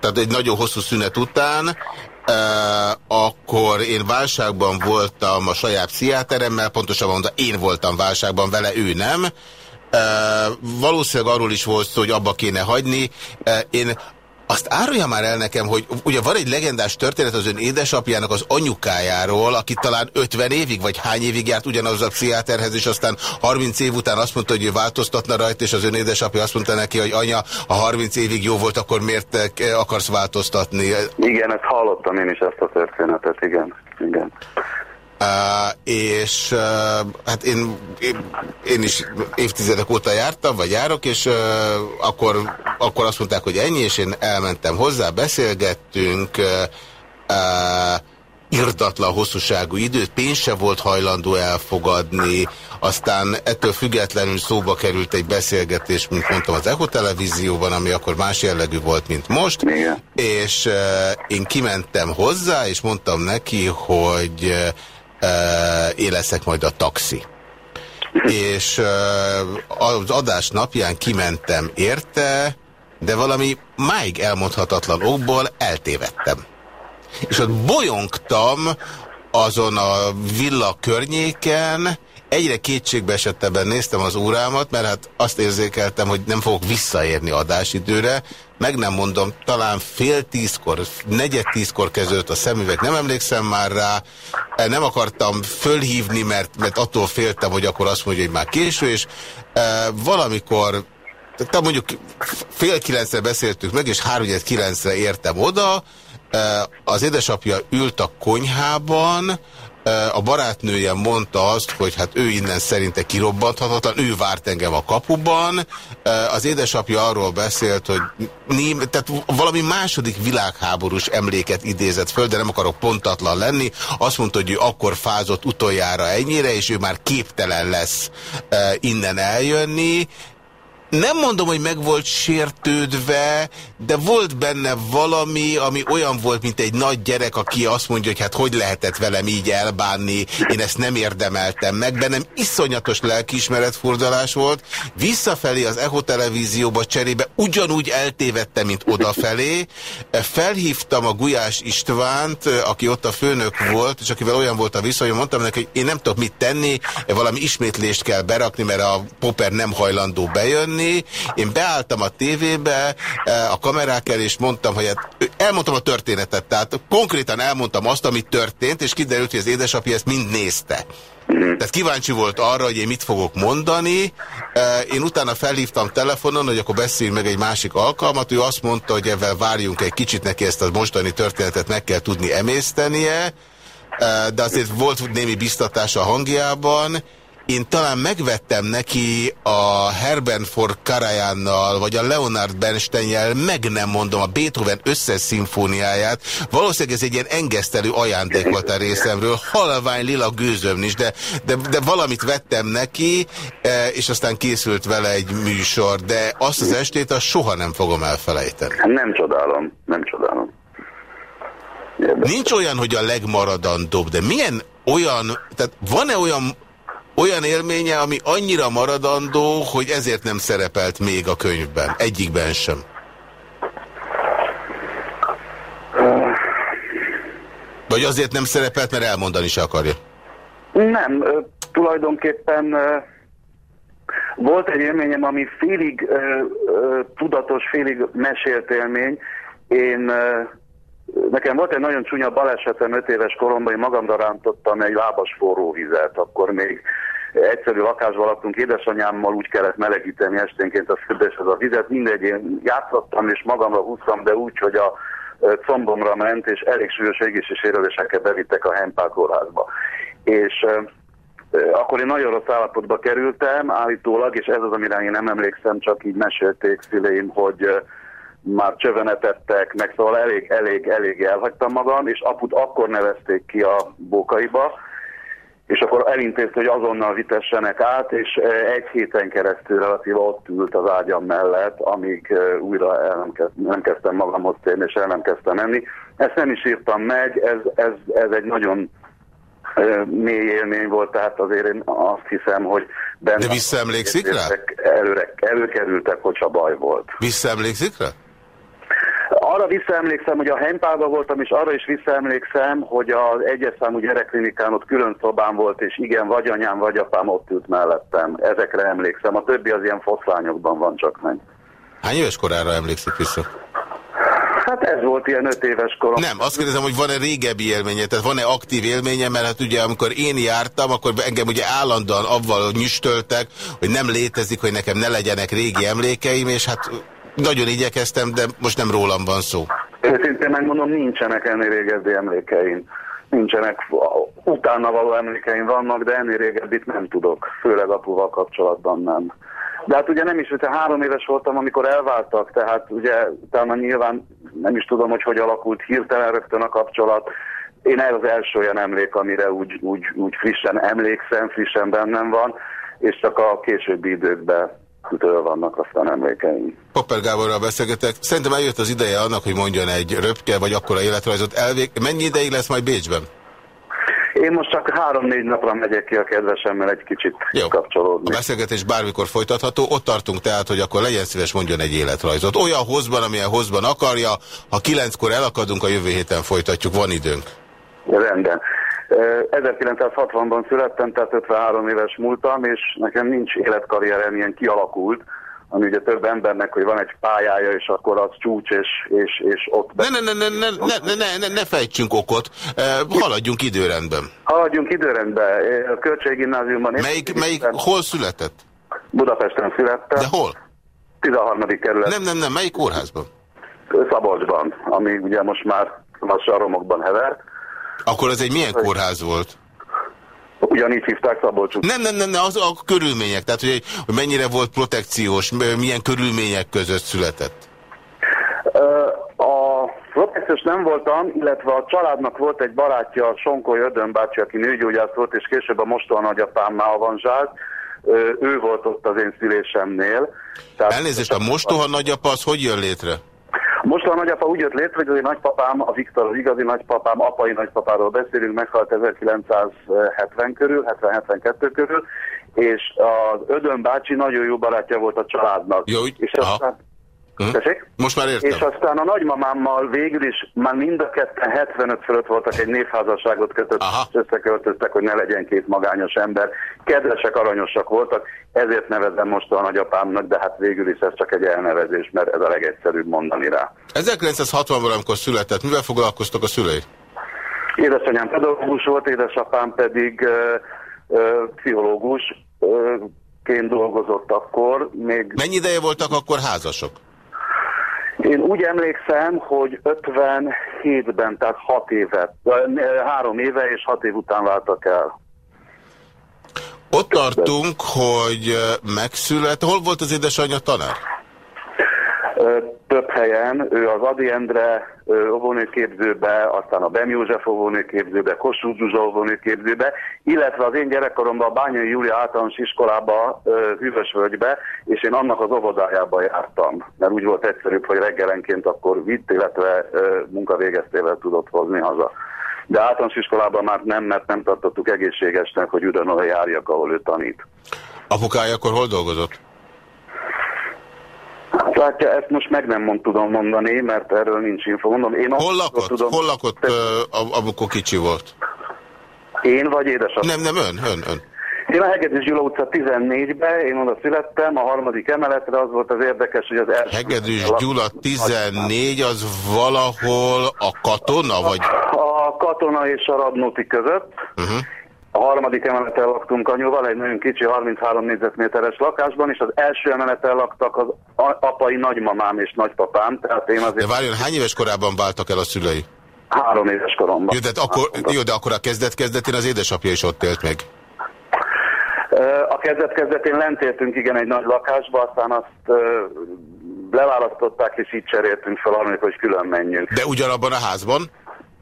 tehát egy nagyon hosszú szünet után, uh, akkor én válságban voltam a saját pszichiáteremmel, pontosabban mondta, én voltam válságban vele, ő nem. Uh, valószínűleg arról is volt szó, hogy abba kéne hagyni. Uh, én azt árulja már el nekem, hogy ugye van egy legendás történet az ön édesapjának az anyukájáról, aki talán 50 évig, vagy hány évig járt ugyanaz a pszichiáterhez, és aztán 30 év után azt mondta, hogy ő változtatna rajta, és az ön édesapja azt mondta neki, hogy anya, ha 30 évig jó volt, akkor miért akarsz változtatni? Igen, ezt hallottam én is ezt a történetet, igen. igen. És hát én, én, én is évtizedek óta jártam, vagy járok, és akkor, akkor azt mondták, hogy ennyi, és én elmentem hozzá, beszélgettünk, irdatlan hosszúságú időt, pénz se volt hajlandó elfogadni, aztán ettől függetlenül szóba került egy beszélgetés, mint mondtam, az Echo televízióban, ami akkor más jellegű volt, mint most, Igen. és uh, én kimentem hozzá, és mondtam neki, hogy uh, én leszek majd a taxi. És az adás napján kimentem érte, de valami máig elmondhatatlan okból eltévedtem. És ott bolyongtam azon a villa környéken, egyre kétségbe esettebben néztem az órámat, mert hát azt érzékeltem, hogy nem fogok visszaérni adásidőre, meg nem mondom, talán fél tízkor, negyed tízkor kezdődött a szemüveg, nem emlékszem már rá, nem akartam fölhívni, mert, mert attól féltem, hogy akkor azt mondja, hogy már késő, és e, valamikor, tehát mondjuk fél kilencre beszéltük meg, és háromnyed kilencre értem oda, e, az édesapja ült a konyhában, a barátnője mondta azt, hogy hát ő innen szerinte kirobbanthatatlan, ő várt engem a kapuban. Az édesapja arról beszélt, hogy ném, tehát valami második világháborús emléket idézett föl, de nem akarok pontatlan lenni. Azt mondta, hogy ő akkor fázott utoljára ennyire, és ő már képtelen lesz innen eljönni nem mondom, hogy meg volt sértődve, de volt benne valami, ami olyan volt, mint egy nagy gyerek, aki azt mondja, hogy hát hogy lehetett velem így elbánni, én ezt nem érdemeltem meg. Bennem iszonyatos lelkiismeretfordulás volt. Visszafelé az Echo televízióba cserébe ugyanúgy eltévedtem, mint odafelé. Felhívtam a Gulyás Istvánt, aki ott a főnök volt, és akivel olyan volt a viszony, mondtam neki, hogy én nem tudok mit tenni, valami ismétlést kell berakni, mert a Popper nem hajlandó bejönni, jönni. Én beálltam a tévébe, e, a kamerák el, és mondtam, hogy hát, elmondtam a történetet, tehát konkrétan elmondtam azt, ami történt, és kiderült, hogy az édesapja ezt mind nézte. Tehát kíváncsi volt arra, hogy én mit fogok mondani. E, én utána felhívtam telefonon, hogy akkor beszéljünk meg egy másik alkalmat. Ő azt mondta, hogy ebben várjunk egy kicsit neki ezt a mostani történetet meg kell tudni emésztenie, e, de azért volt némi biztatás a hangjában, én talán megvettem neki a Herbert for Karajánnal, vagy a Leonard Bernsteinjel, meg nem mondom, a Beethoven összes szimfóniáját. Valószínűleg ez egy ilyen engesztelő ajándék volt a részemről. Halvány lila gőzöm is, de, de, de valamit vettem neki, e, és aztán készült vele egy műsor, de azt az estét azt soha nem fogom elfelejteni. Nem csodálom, nem csodálom. Nincs olyan, hogy a legmaradandóbb, de milyen olyan, tehát van-e olyan, olyan élménye, ami annyira maradandó, hogy ezért nem szerepelt még a könyvben? Egyikben sem. Vagy azért nem szerepelt, mert elmondani se akarja? Nem, tulajdonképpen volt egy élményem, ami félig tudatos, félig mesélt élmény. Én Nekem volt egy nagyon csúnya balesetem öt éves koromban, én magamra rántottam egy lábas forró vizet, akkor még egyszerű lakásban laktunk, édesanyámmal úgy kellett melegíteni esténként a fürdéshez a vizet, mindegy, én játszottam és magamra húztam, de úgy, hogy a combomra ment, és elég súlyos égési sérülésekkel bevittek a Hempál kórházba. És akkor én nagyon rossz állapotba kerültem állítólag, és ez az, amire én nem emlékszem, csak így mesélték szüleim, hogy már csövenetettek, meg szóval elég, elég, elég elhagytam magam, és aput akkor nevezték ki a bókaiba, és akkor elintézte, hogy azonnal vitessenek át, és egy héten keresztül relatív ott ült az ágyam mellett, amíg újra el nem, kezd, nem kezdtem magamhoz térni, és el nem kezdtem menni. Ezt nem is írtam meg, ez, ez, ez egy nagyon mély élmény volt, tehát azért én azt hiszem, hogy benne... De visszaemlékszik rá? Előre, előkerültek, hogyha baj volt. Visszaemlékszik rá? Arra visszaemlékszem, hogy a Hempálban voltam, és arra is visszaemlékszem, hogy az egyes számú gyerekklinikán ott külön szobám volt, és igen, vagy anyám, vagy apám ott ült mellettem. Ezekre emlékszem. A többi az ilyen foszlányokban van csak meg. Hány éves korára emlékszik vissza? Hát ez volt ilyen öt éves korom. Nem, azt kérdezem, hogy van-e régebbi élménye, tehát van-e aktív élménye, mert hát ugye amikor én jártam, akkor engem ugye állandóan avval nyüstöltek, hogy nem létezik, hogy nekem ne legyenek régi emlékeim, és hát nagyon igyekeztem, de most nem rólam van szó. Őszintén megmondom, nincsenek ennél régebbi emlékeim. Nincsenek, utána való emlékeim vannak, de ennél régebbit nem tudok, főleg apuval kapcsolatban nem. De hát ugye nem is, hogyha három éves voltam, amikor elváltak, tehát ugye utána nyilván nem is tudom, hogy hogy alakult hirtelen rögtön a kapcsolat. Én ez az első olyan emlék, amire úgy, úgy, úgy frissen emlékszem, frissen bennem van, és csak a későbbi időkben től vannak aztán emlékeim. Popper Gáborral beszélgetek. Szerintem eljött az ideje annak, hogy mondjon egy röpke, vagy akkora életrajzot. Elvég... Mennyi ideig lesz majd Bécsben? Én most csak három-négy napra megyek ki a kedvesemmel egy kicsit Jó. kapcsolódni. A beszélgetés bármikor folytatható. Ott tartunk tehát, hogy akkor legyen szíves mondjon egy életrajzot. Olyan hozban, amilyen hozban akarja. Ha kilenckor elakadunk, a jövő héten folytatjuk. Van időnk. Rendben. 1960-ban születtem, tehát 53 éves múltam, és nekem nincs életkarrierem ilyen kialakult, ami ugye több embernek, hogy van egy pályája, és akkor az csúcs, és, és, és ott... Ne, ne, ne, ne, ne, ne, ne, ne, ne fejtsünk okot, haladjunk időrendben. Haladjunk időrendben. A Költséggimnáziumban... Melyik, melyik, hol született? Budapesten születtem. De hol? 13. kerület. Nem, nem, nem, melyik kórházban? Szabolcsban, ami ugye most már lassan romokban hever. Akkor ez egy milyen kórház volt? Ugyanígy hívták Szabolcsot. Nem, nem, nem, nem, az a körülmények, tehát hogy, hogy mennyire volt protekciós, milyen körülmények között született? A protekciós nem voltam, illetve a családnak volt egy barátja, Sonkoly Ödön bácsi, aki nőgyógyász volt, és később a mostoha nagyapámmá avanzsált. Ő volt ott az én szülésemnél. Tehát Elnézést, a mostoha nagyapa az hogy jön létre? Most a nagyapa úgy jött létre, hogy az én nagypapám, a Viktor az igazi nagypapám, apai nagypapáról beszélünk, meghalt 1970 körül, 70-72 körül, és az Ödön bácsi nagyon jó barátja volt a családnak. Jó, és aztán, Hm? Most már értem. És aztán a nagymamámmal végül is már mind a ketten 75 fölött voltak, egy névházasságot kötött, Aha. és összeköltöztek, hogy ne legyen két magányos ember. Kedvesek, aranyosak voltak, ezért nevezem most a nagyapámnak, de hát végül is ez csak egy elnevezés, mert ez a legegyszerűbb mondani rá. 1960-ban, amikor született, mivel foglalkoztak a szülei? Édesanyám pedagógus volt, édesapám pedig ö, ö, pszichológus. Ö, dolgozott akkor. Még... Mennyi ideje voltak akkor házasok? Én úgy emlékszem, hogy 57-ben, tehát 6 éve, 3 éve és 6 év után váltak el. Ott tartunk, hogy megszület. Hol volt az édesanyja tanár? Több helyen. Ő az Adi Endre óvónőképzőbe, aztán a Bem József óvónőképzőbe, Kossuth Zsuzsa óvónőképzőbe, illetve az én gyerekkoromban a Bányai Júlia általános iskolába, Hűvösvölgybe, és én annak az óvodájába jártam, mert úgy volt egyszerűbb, hogy reggelenként akkor vitt, illetve munkavégeztével tudott hozni haza. de általános iskolában már nem, mert nem tartottuk egészségesnek, hogy ugyanolyan járjak, ahol ő tanít. Apukája akkor hol dolgozott? Hát látja, ezt most meg nem mond, tudom mondani, mert erről nincs info. Mondom, én hol lakott, tudom, hol lakott te... uh, amikor kicsi volt? Én vagy édesapám? Nem, nem, ön, ön, ön. Én a Hegedűs Gyula utca 14-be, én oda születtem, a harmadik emeletre az volt az érdekes, hogy az első... Hegedűs Gyula 14, az valahol a katona, vagy? A katona és a Radnóti között. Uh -huh. A harmadik emeleten laktunk anyóval, egy nagyon kicsi 33 négyzetméteres lakásban, és az első emeleten laktak az apai nagymamám és nagypapám. Tehát én azért... De várjon, hány éves korában váltak el a szülei? Három éves koromban. Jó, de, akkor, jó, de akkor a kezdet-kezdetén az édesapja is ott élt meg. A kezdet-kezdetén lent éltünk igen egy nagy lakásba, aztán azt leválasztották, és így cseréltünk fel, amikor hogy külön menjünk. De ugyanabban a házban?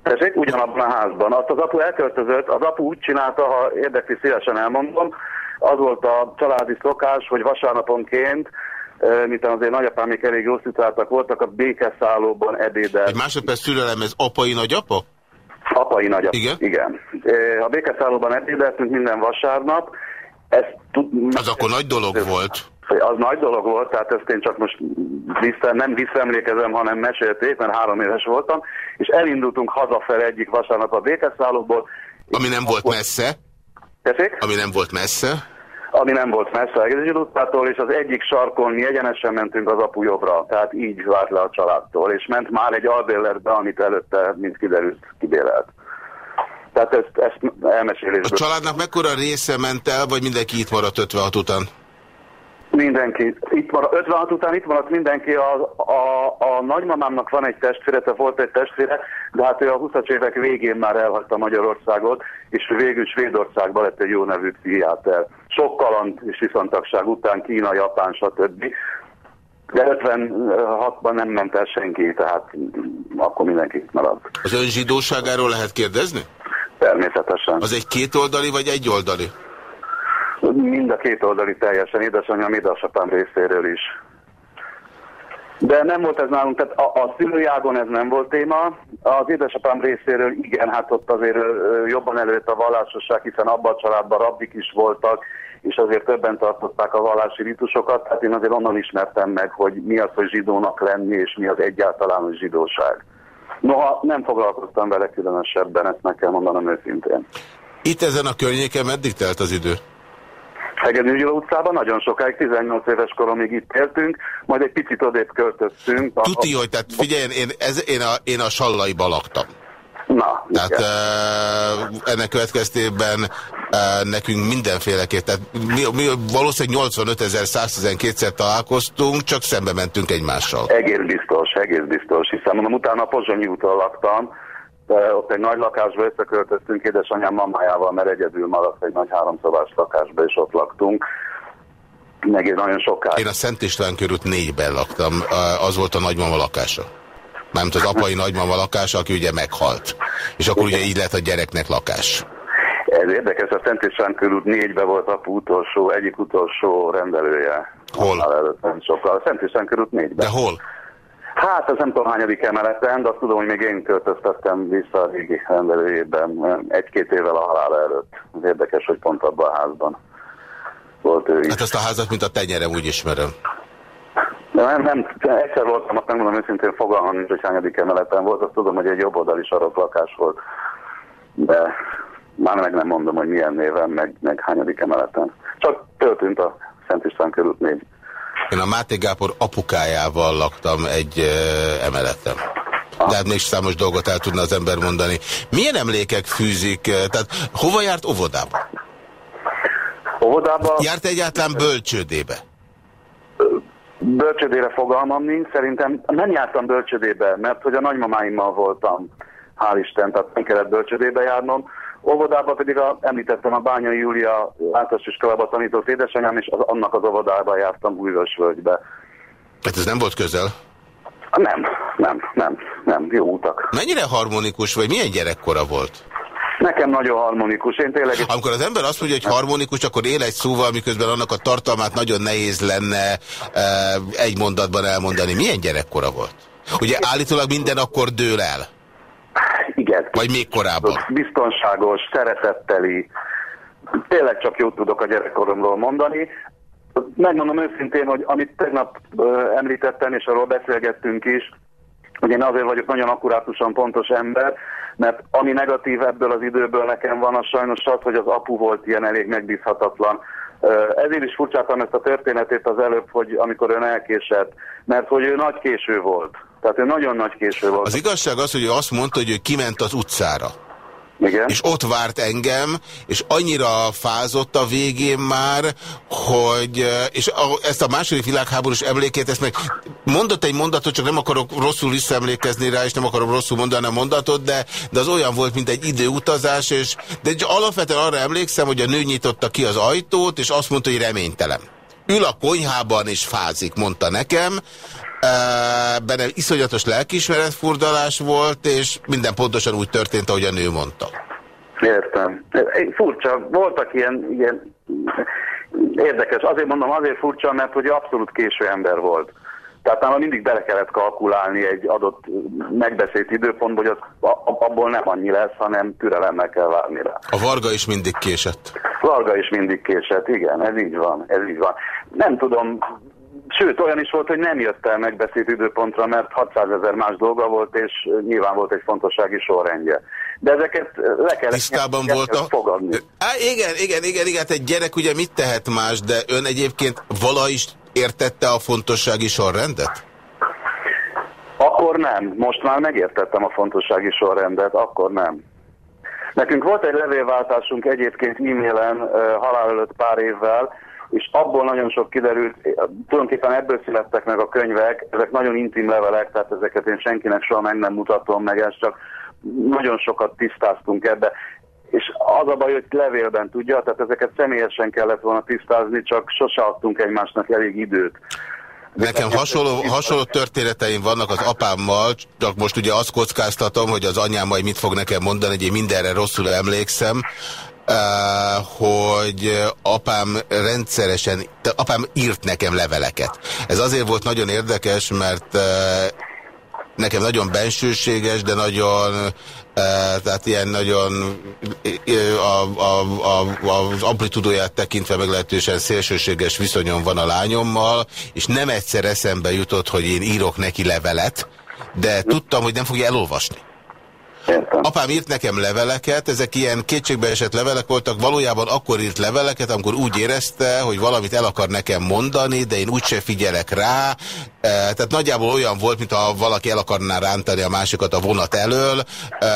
Tessék, ugyanabban a házban. Azt az apu elköltözött, az apu úgy csinálta, ha érdekli, szívesen elmondom, az volt a családi szokás, hogy vasárnaponként mint azért nagyapám még elég jó szituáltak voltak, a békeszállóban ebédel. Egy másodperc szülelem, ez apai nagyapa? Apai nagyapa, igen. igen. A békeszállóban ebédeltünk minden vasárnap. Ezt tud, az akkor nagy dolog ez, volt. Az nagy dolog volt, tehát ezt én csak most vissza, nem visszaemlékezem, hanem mesélték, mert három éves voltam, és elindultunk hazafelé egyik vasárnap a békeszállóból. Ami nem volt messze? Tessék? Ami nem volt messze? ami nem volt messze a Egészségügyi utcától, és az egyik sarkon mi egyenesen mentünk az apu jobbra, tehát így várt le a családtól, és ment már egy albérletbe, amit előtte, mint kiderült, kibérelt. Tehát ezt, ezt elmesélésből... A családnak mekkora része ment el, vagy mindenki itt maradt 56 után? Mindenki. Itt maradt, 56 után itt maradt mindenki. A, a, a nagymamámnak van egy testvére, tehát volt egy testvére, de hát ő a 20-as évek végén már elhagyta Magyarországot, és végül Svédországban lett egy jó nevű pszichiáter. Sok kaland és viszontagság után Kína, Japán, stb. De 56-ban nem ment el senki, tehát akkor mindenki maradt. Az ön zsidóságáról lehet kérdezni? Természetesen. Az egy kétoldali vagy egyoldali? Mind a két oldali teljesen, édesanyám, édesapám részéről is. De nem volt ez nálunk, tehát a, a szülőjágon ez nem volt téma. Az édesapám részéről igen, hát ott azért jobban előtt a vallásosság, hiszen abban a családban rabbik is voltak, és azért többen tartották a vallási ritusokat, tehát én azért onnan ismertem meg, hogy mi az, hogy zsidónak lenni, és mi az egyáltalános zsidóság. Noha nem foglalkoztam vele különösebben, ezt meg kell mondanom őszintén. Itt ezen a környéken meddig telt az idő? Hegedűgyula utcában nagyon sokáig, 18 éves koromig itt éltünk, majd egy picit odébb költöztünk. Tuti, hogy tehát figyeljen, én, ez, én, a, én a Sallaiba laktam. Na, Tehát uh, ennek következtében uh, nekünk mindenféleképp, tehát mi, mi valószínűleg 85.112-szer találkoztunk, csak szembe mentünk egymással. Egész biztos, egész biztos, hiszen mondom, utána a Pozsonyi úton laktam, de ott egy nagy lakásba összeköltöztünk édesanyám mamájával, mert egyedül maradt egy nagy háromszobás lakásba, és ott laktunk. Meg nagyon sokáig. Én a Szent István körút négyben laktam, az volt a nagymama lakása. Mármint az apai nagymama lakása, aki ugye meghalt. És akkor ugye így lett a gyereknek lakás. Ez érdekes, a Szent István körút négyben volt apu utolsó, egyik utolsó rendelője. Hol? Sokkal. A Szent István körút négyben. De hol? Hát, ez nem tudom hányadik emeleten, de azt tudom, hogy még én költöztettem vissza a régi rendelőjében egy-két évvel a halál előtt. Ez érdekes, hogy pont abban a házban volt ő is. Hát ezt a házat, mint a tenyerem, úgy ismerem. De nem, nem, egyszer voltam, azt megmondom őszintén fogalmam nincs, hogy hányadik emeleten volt, azt tudom, hogy egy jobboldali saroklakás volt, de már meg nem mondom, hogy milyen néven, meg, meg hányadik emeleten. Csak töltünk a Szent István körült négy. Én a Máté Gábor apukájával laktam egy emeleten. De hát még számos dolgot el tudna az ember mondani. Milyen emlékek fűzik? Tehát hova járt óvodába? Óvodába? Járt egyáltalán bölcsődébe? Bölcsödére fogalmam nincs, szerintem nem jártam bölcsödébe, mert hogy a nagymamáimmal voltam, hál' Isten, tehát nem kellett bölcsödébe járnom. Óvodába pedig a, említettem a Bányai Júlia általános iskolába tanított édesanyám, és az, annak az óvodába jártam Újvösvölgybe. Hát ez nem volt közel? Nem, nem, nem, nem, jó utak. Mennyire harmonikus, vagy milyen gyerekkora volt? Nekem nagyon harmonikus. Én tényleg... Amikor az ember azt mondja, hogy harmonikus, akkor él egy szóval, miközben annak a tartalmát nagyon nehéz lenne e, egy mondatban elmondani. Milyen gyerekkora volt? Ugye állítólag minden akkor dől el. Vagy még korábban? Biztonságos, szeretetteli, tényleg csak jót tudok a gyerekkoromról mondani. Megmondom őszintén, hogy amit tegnap említettem, és arról beszélgettünk is, hogy én azért vagyok nagyon akkurátusan pontos ember, mert ami negatív ebből az időből nekem van, az sajnos az, hogy az apu volt ilyen elég megbízhatatlan. Ezért is furcsáltam ezt a történetét az előbb, hogy amikor ön elkésett, mert hogy ő nagy késő volt. Tehát ő nagyon nagy késő volt. Az igazság az, hogy ő azt mondta, hogy ő kiment az utcára. Igen. És ott várt engem, és annyira fázott a végén már, hogy, és ezt a második világháborús emlékét, ezt meg mondott egy mondatot, csak nem akarok rosszul visszaemlékezni rá, és nem akarom rosszul mondani a mondatot, de, de az olyan volt, mint egy időutazás, és de alapvetően arra emlékszem, hogy a nő nyitotta ki az ajtót, és azt mondta, hogy reménytelen. Ül a konyhában és fázik, mondta nekem, benne iszonyatos lelkiismeretfurdalás volt, és minden pontosan úgy történt, ahogy a nő mondta. Értem. Furcsa, voltak ilyen, ilyen érdekes. Azért mondom, azért furcsa, mert hogy abszolút késő ember volt. Tehát nálam mindig bele kellett kalkulálni egy adott megbeszélt időpontból, hogy az, abból nem annyi lesz, hanem türelemmel kell várni rá. A Varga is mindig késett. Varga is mindig késett, igen, ez így van, ez így van. Nem tudom, Sőt, olyan is volt, hogy nem jött el megbeszélt időpontra, mert 600 ezer más dolga volt, és nyilván volt egy fontossági sorrendje. De ezeket le kell, Tisztában volt a... fogadni. Á, igen, igen, igen, igen, hát egy gyerek ugye mit tehet más, de ön egyébként vala is értette a fontossági sorrendet? Akkor nem. Most már megértettem a fontossági sorrendet, akkor nem. Nekünk volt egy levélváltásunk egyébként e-mailen halál előtt pár évvel, és abból nagyon sok kiderült, tulajdonképpen ebből születtek meg a könyvek, ezek nagyon intim levelek, tehát ezeket én senkinek soha meg nem mutatom meg, ezt csak nagyon sokat tisztáztunk ebbe. És az a baj, hogy levélben tudja, tehát ezeket személyesen kellett volna tisztázni, csak sose adtunk egymásnak elég időt. Nekem hasonló, hasonló történeteim vannak az apámmal, csak most ugye azt kockáztatom, hogy az anyám majd mit fog nekem mondani, hogy én mindenre rosszul emlékszem hogy apám rendszeresen, apám írt nekem leveleket. Ez azért volt nagyon érdekes, mert nekem nagyon bensőséges, de nagyon tehát ilyen nagyon a, a, a, az amplitudóját tekintve meglehetősen szélsőséges viszonyom van a lányommal, és nem egyszer eszembe jutott, hogy én írok neki levelet, de tudtam, hogy nem fogja elolvasni. Értem. Apám írt nekem leveleket, ezek ilyen kétségbeesett levelek voltak, valójában akkor írt leveleket, amikor úgy érezte, hogy valamit el akar nekem mondani, de én úgyse figyelek rá, e, tehát nagyjából olyan volt, mintha valaki el akarná rántani a másikat a vonat elől, e,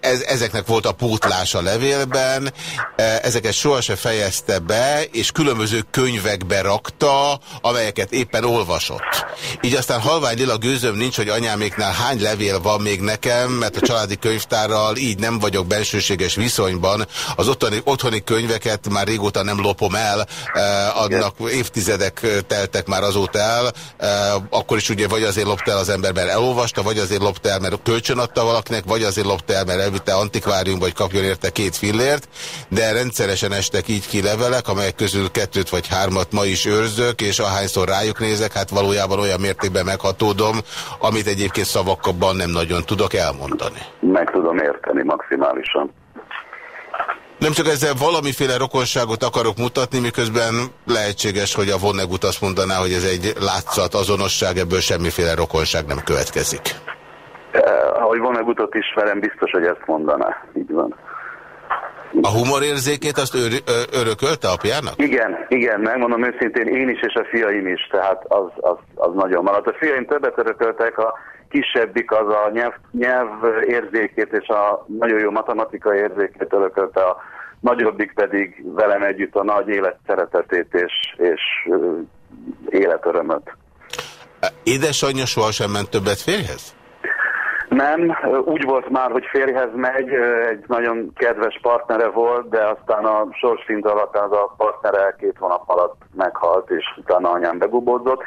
ez, ezeknek volt a pótlás a levélben, e, ezeket sohasem fejezte be, és különböző könyvekbe rakta, amelyeket éppen olvasott. Így aztán halvány lila gőzöm nincs, hogy anyáméknál hány levél van még nekem, mert a család családi könyvtárral így nem vagyok bensőséges viszonyban. Az otthoni, otthoni könyveket már régóta nem lopom el, eh, annak évtizedek teltek már azóta el, eh, akkor is ugye vagy azért lopta el az ember, mert elolvasta, vagy azért lopta el, mert kölcsönadta valakinek, vagy azért lopta el, mert elvitte antikvárium, vagy kapjon érte két fillért, de rendszeresen estek így ki levelek, amelyek közül kettőt vagy hármat ma is őrzök, és ahányszor rájuk nézek, hát valójában olyan mértékben meghatódom, amit egyébként szavakban nem nagyon tudok elmondani meg tudom érteni maximálisan. Nem csak ezzel valamiféle rokonságot akarok mutatni, miközben lehetséges, hogy a Vonnegut azt mondaná, hogy ez egy látszat, azonosság, ebből semmiféle rokonság nem következik. Eh, ahogy Vonnegutot ismerem, biztos, hogy ezt mondaná. Így van. A humorérzékét azt ör, örökölte apjának? Igen, igen, megmondom őszintén, én is és a fiaim is, tehát az, az, az nagyon maradt. A fiaim többet örököltek, a kisebbik az a nyelv, nyelv érzékét és a nagyon jó matematikai érzékét örökölte, a nagyobbik pedig velem együtt a nagy élet szeretetét és, és életörömöt. Édesanyja sohasem ment többet férjhez? Nem, úgy volt már, hogy férjhez megy, egy nagyon kedves partnere volt, de aztán a sorsfint alatt az a partnere két hónap alatt meghalt, és utána anyám begubódzott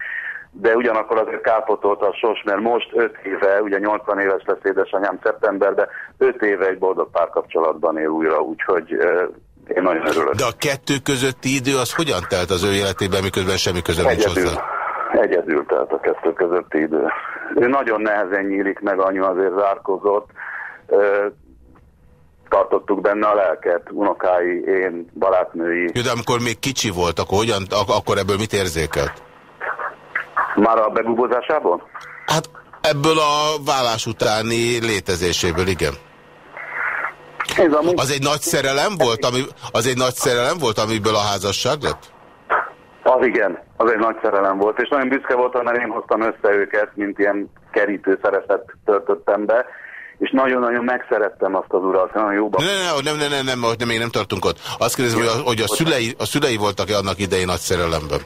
de ugyanakkor azért kápotolt a sos, mert most 5 éve, ugye 80 éves lesz édesanyám szeptemberben, 5 éve egy boldog párkapcsolatban él újra, úgyhogy én nagyon örülök. De a kettő közötti idő az hogyan telt az ő életében, miközben semmi köze nincs hozzá? Egyedül telt a kettő közötti idő. Ő nagyon nehezen nyílik meg, anyu azért zárkozott. tartottuk benne a lelket, unokái, én, barátnői. Jó, de amikor még kicsi volt, akkor, hogyan, ak akkor ebből mit érzékelt? Már a begubózásából? Hát ebből a vállás utáni létezéséből, igen. Ez a Az egy nagy szerelem volt, ami, az egy nagy szerelem volt, amiből a házasság lett? Az igen, az egy nagy szerelem volt, és nagyon büszke voltam, mert én hoztam össze őket, mint ilyen kerítő szerepet töltöttem be, és nagyon-nagyon megszerettem azt az urat, nagyon jóban. Nem, nem, nem, nem, nem, nem, nem, még nem tartunk ott. Azt kérdezem, hogy a, hogy a szülei, a szülei voltak-e annak idején nagy szerelemben?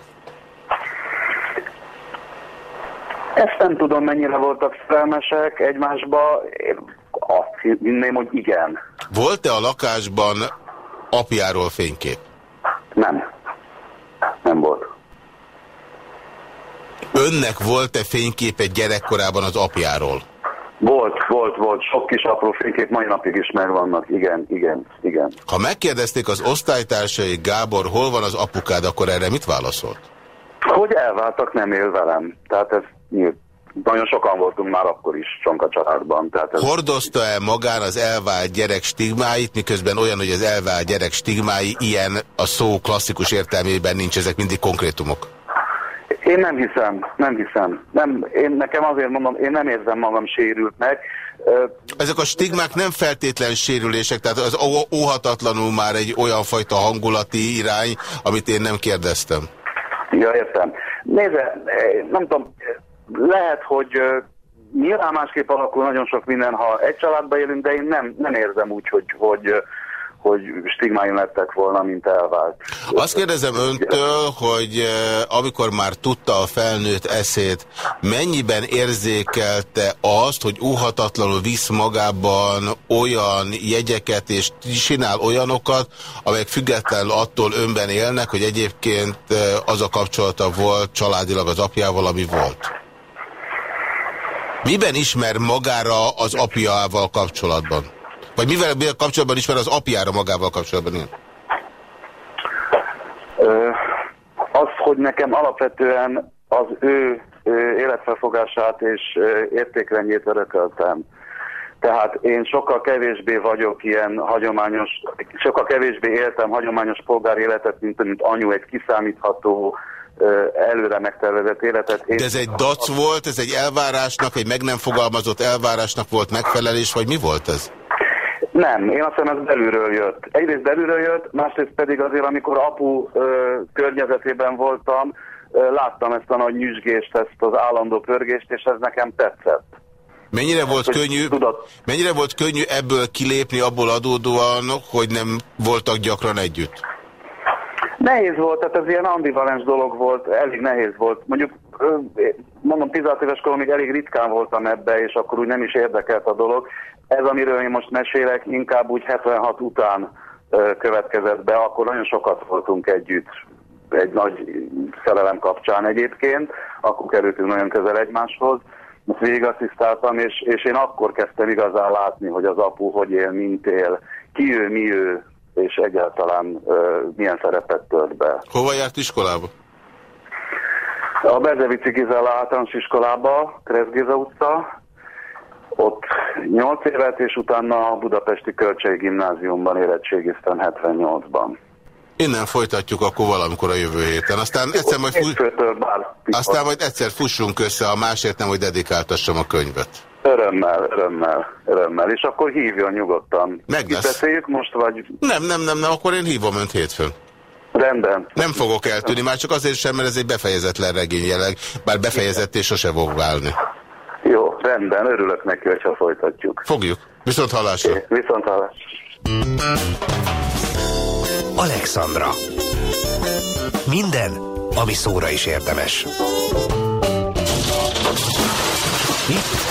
Ezt nem tudom, mennyire voltak szerelmesek egymásba, én azt hinném, hogy igen. Volt-e a lakásban apjáról fénykép? Nem. Nem volt. Önnek volt-e fényképe gyerekkorában az apjáról? Volt, volt, volt. Sok kis apró fénykép mai napig is megvannak. Igen, igen, igen. Ha megkérdezték az osztálytársai, Gábor, hol van az apukád, akkor erre mit válaszolt? Hogy elváltak, nem él velem. Tehát ez. Nagyon sokan voltunk már akkor is Csonka családban. Tehát ez... Hordozta-e magán az elvált gyerek stigmáit, miközben olyan, hogy az elvált gyerek stigmái ilyen a szó klasszikus értelmében nincs, ezek mindig konkrétumok? Én nem hiszem, nem hiszem. Nem, én nekem azért mondom, én nem érzem magam sérültnek. Ezek a stigmák nem feltétlen sérülések, tehát az óhatatlanul már egy olyan fajta hangulati irány, amit én nem kérdeztem. Ja, értem. Nézze, nem tudom, lehet, hogy nyilván másképp alakul nagyon sok minden, ha egy családban élünk, de én nem, nem érzem úgy, hogy, hogy, hogy stigmáim lettek volna, mint elvált. Azt kérdezem öntől, hogy amikor már tudta a felnőtt eszét, mennyiben érzékelte azt, hogy óhatatlanul visz magában olyan jegyeket és csinál olyanokat, amelyek függetlenül attól önben élnek, hogy egyébként az a kapcsolata volt családilag az apjával, ami volt? Miben ismer magára az apjával kapcsolatban? Vagy mivel, mivel kapcsolatban ismer az apjára magával kapcsolatban? Ö, az, hogy nekem alapvetően az ő, ő életfelfogását és értékrendjét örököltem. Tehát én sokkal kevésbé vagyok ilyen hagyományos, sokkal kevésbé éltem hagyományos polgári életet, mint, mint anyu, egy kiszámítható, előre megtervezett életet. De ez egy dac volt, ez egy elvárásnak, egy meg nem fogalmazott elvárásnak volt megfelelés, vagy mi volt ez? Nem, én azt hiszem ez belülről jött. Egyrészt belülről jött, másrészt pedig azért, amikor apu ö, környezetében voltam, ö, láttam ezt a nagy nyüzsgést, ezt az állandó pörgést, és ez nekem tetszett. Mennyire volt, könnyű, mennyire volt könnyű ebből kilépni abból adódóan, hogy nem voltak gyakran együtt? Nehéz volt, tehát ez ilyen ambivalens dolog volt, elég nehéz volt. Mondjuk, mondom, 16 éves koromig elég ritkán voltam ebbe, és akkor úgy nem is érdekelt a dolog. Ez, amiről én most mesélek, inkább úgy 76 után következett be, akkor nagyon sokat voltunk együtt, egy nagy szerelem kapcsán egyébként, akkor kerültünk nagyon közel egymáshoz. Most végigasszisztáltam, és, és én akkor kezdtem igazán látni, hogy az apu hogy él, mint él, ki ő, mi ő, és egyáltalán milyen szerepet tölt be. Hova járt iskolába? A Berzevici Gizella általános iskolába, Kreszgéza utca, ott 8 évet, és utána a Budapesti Kölcsei Gimnáziumban érettségiztem 78-ban. Innen folytatjuk akkor valamikor a jövő héten. Aztán egyszer majd, fu- Hétfőtől bár aztán majd egyszer fussunk össze, a másért nem, hogy dedikáltassam a könyvet. Örömmel, örömmel, örömmel. És akkor hívjon nyugodtan. Meg lesz. Beszéljük most, vagy Nem, nem, nem, nem, akkor én hívom önt hétfőn. rendben? Nem fogok eltűnni, már csak azért sem, mert ez egy befejezetlen regény jelenleg, bár befejezetté sose fog válni. Jó, rendben, örülök neki, hogyha folytatjuk. Fogjuk. Viszont hallásra. Viszont hallás. Alexandra. Minden, ami szóra is érdemes. Itt.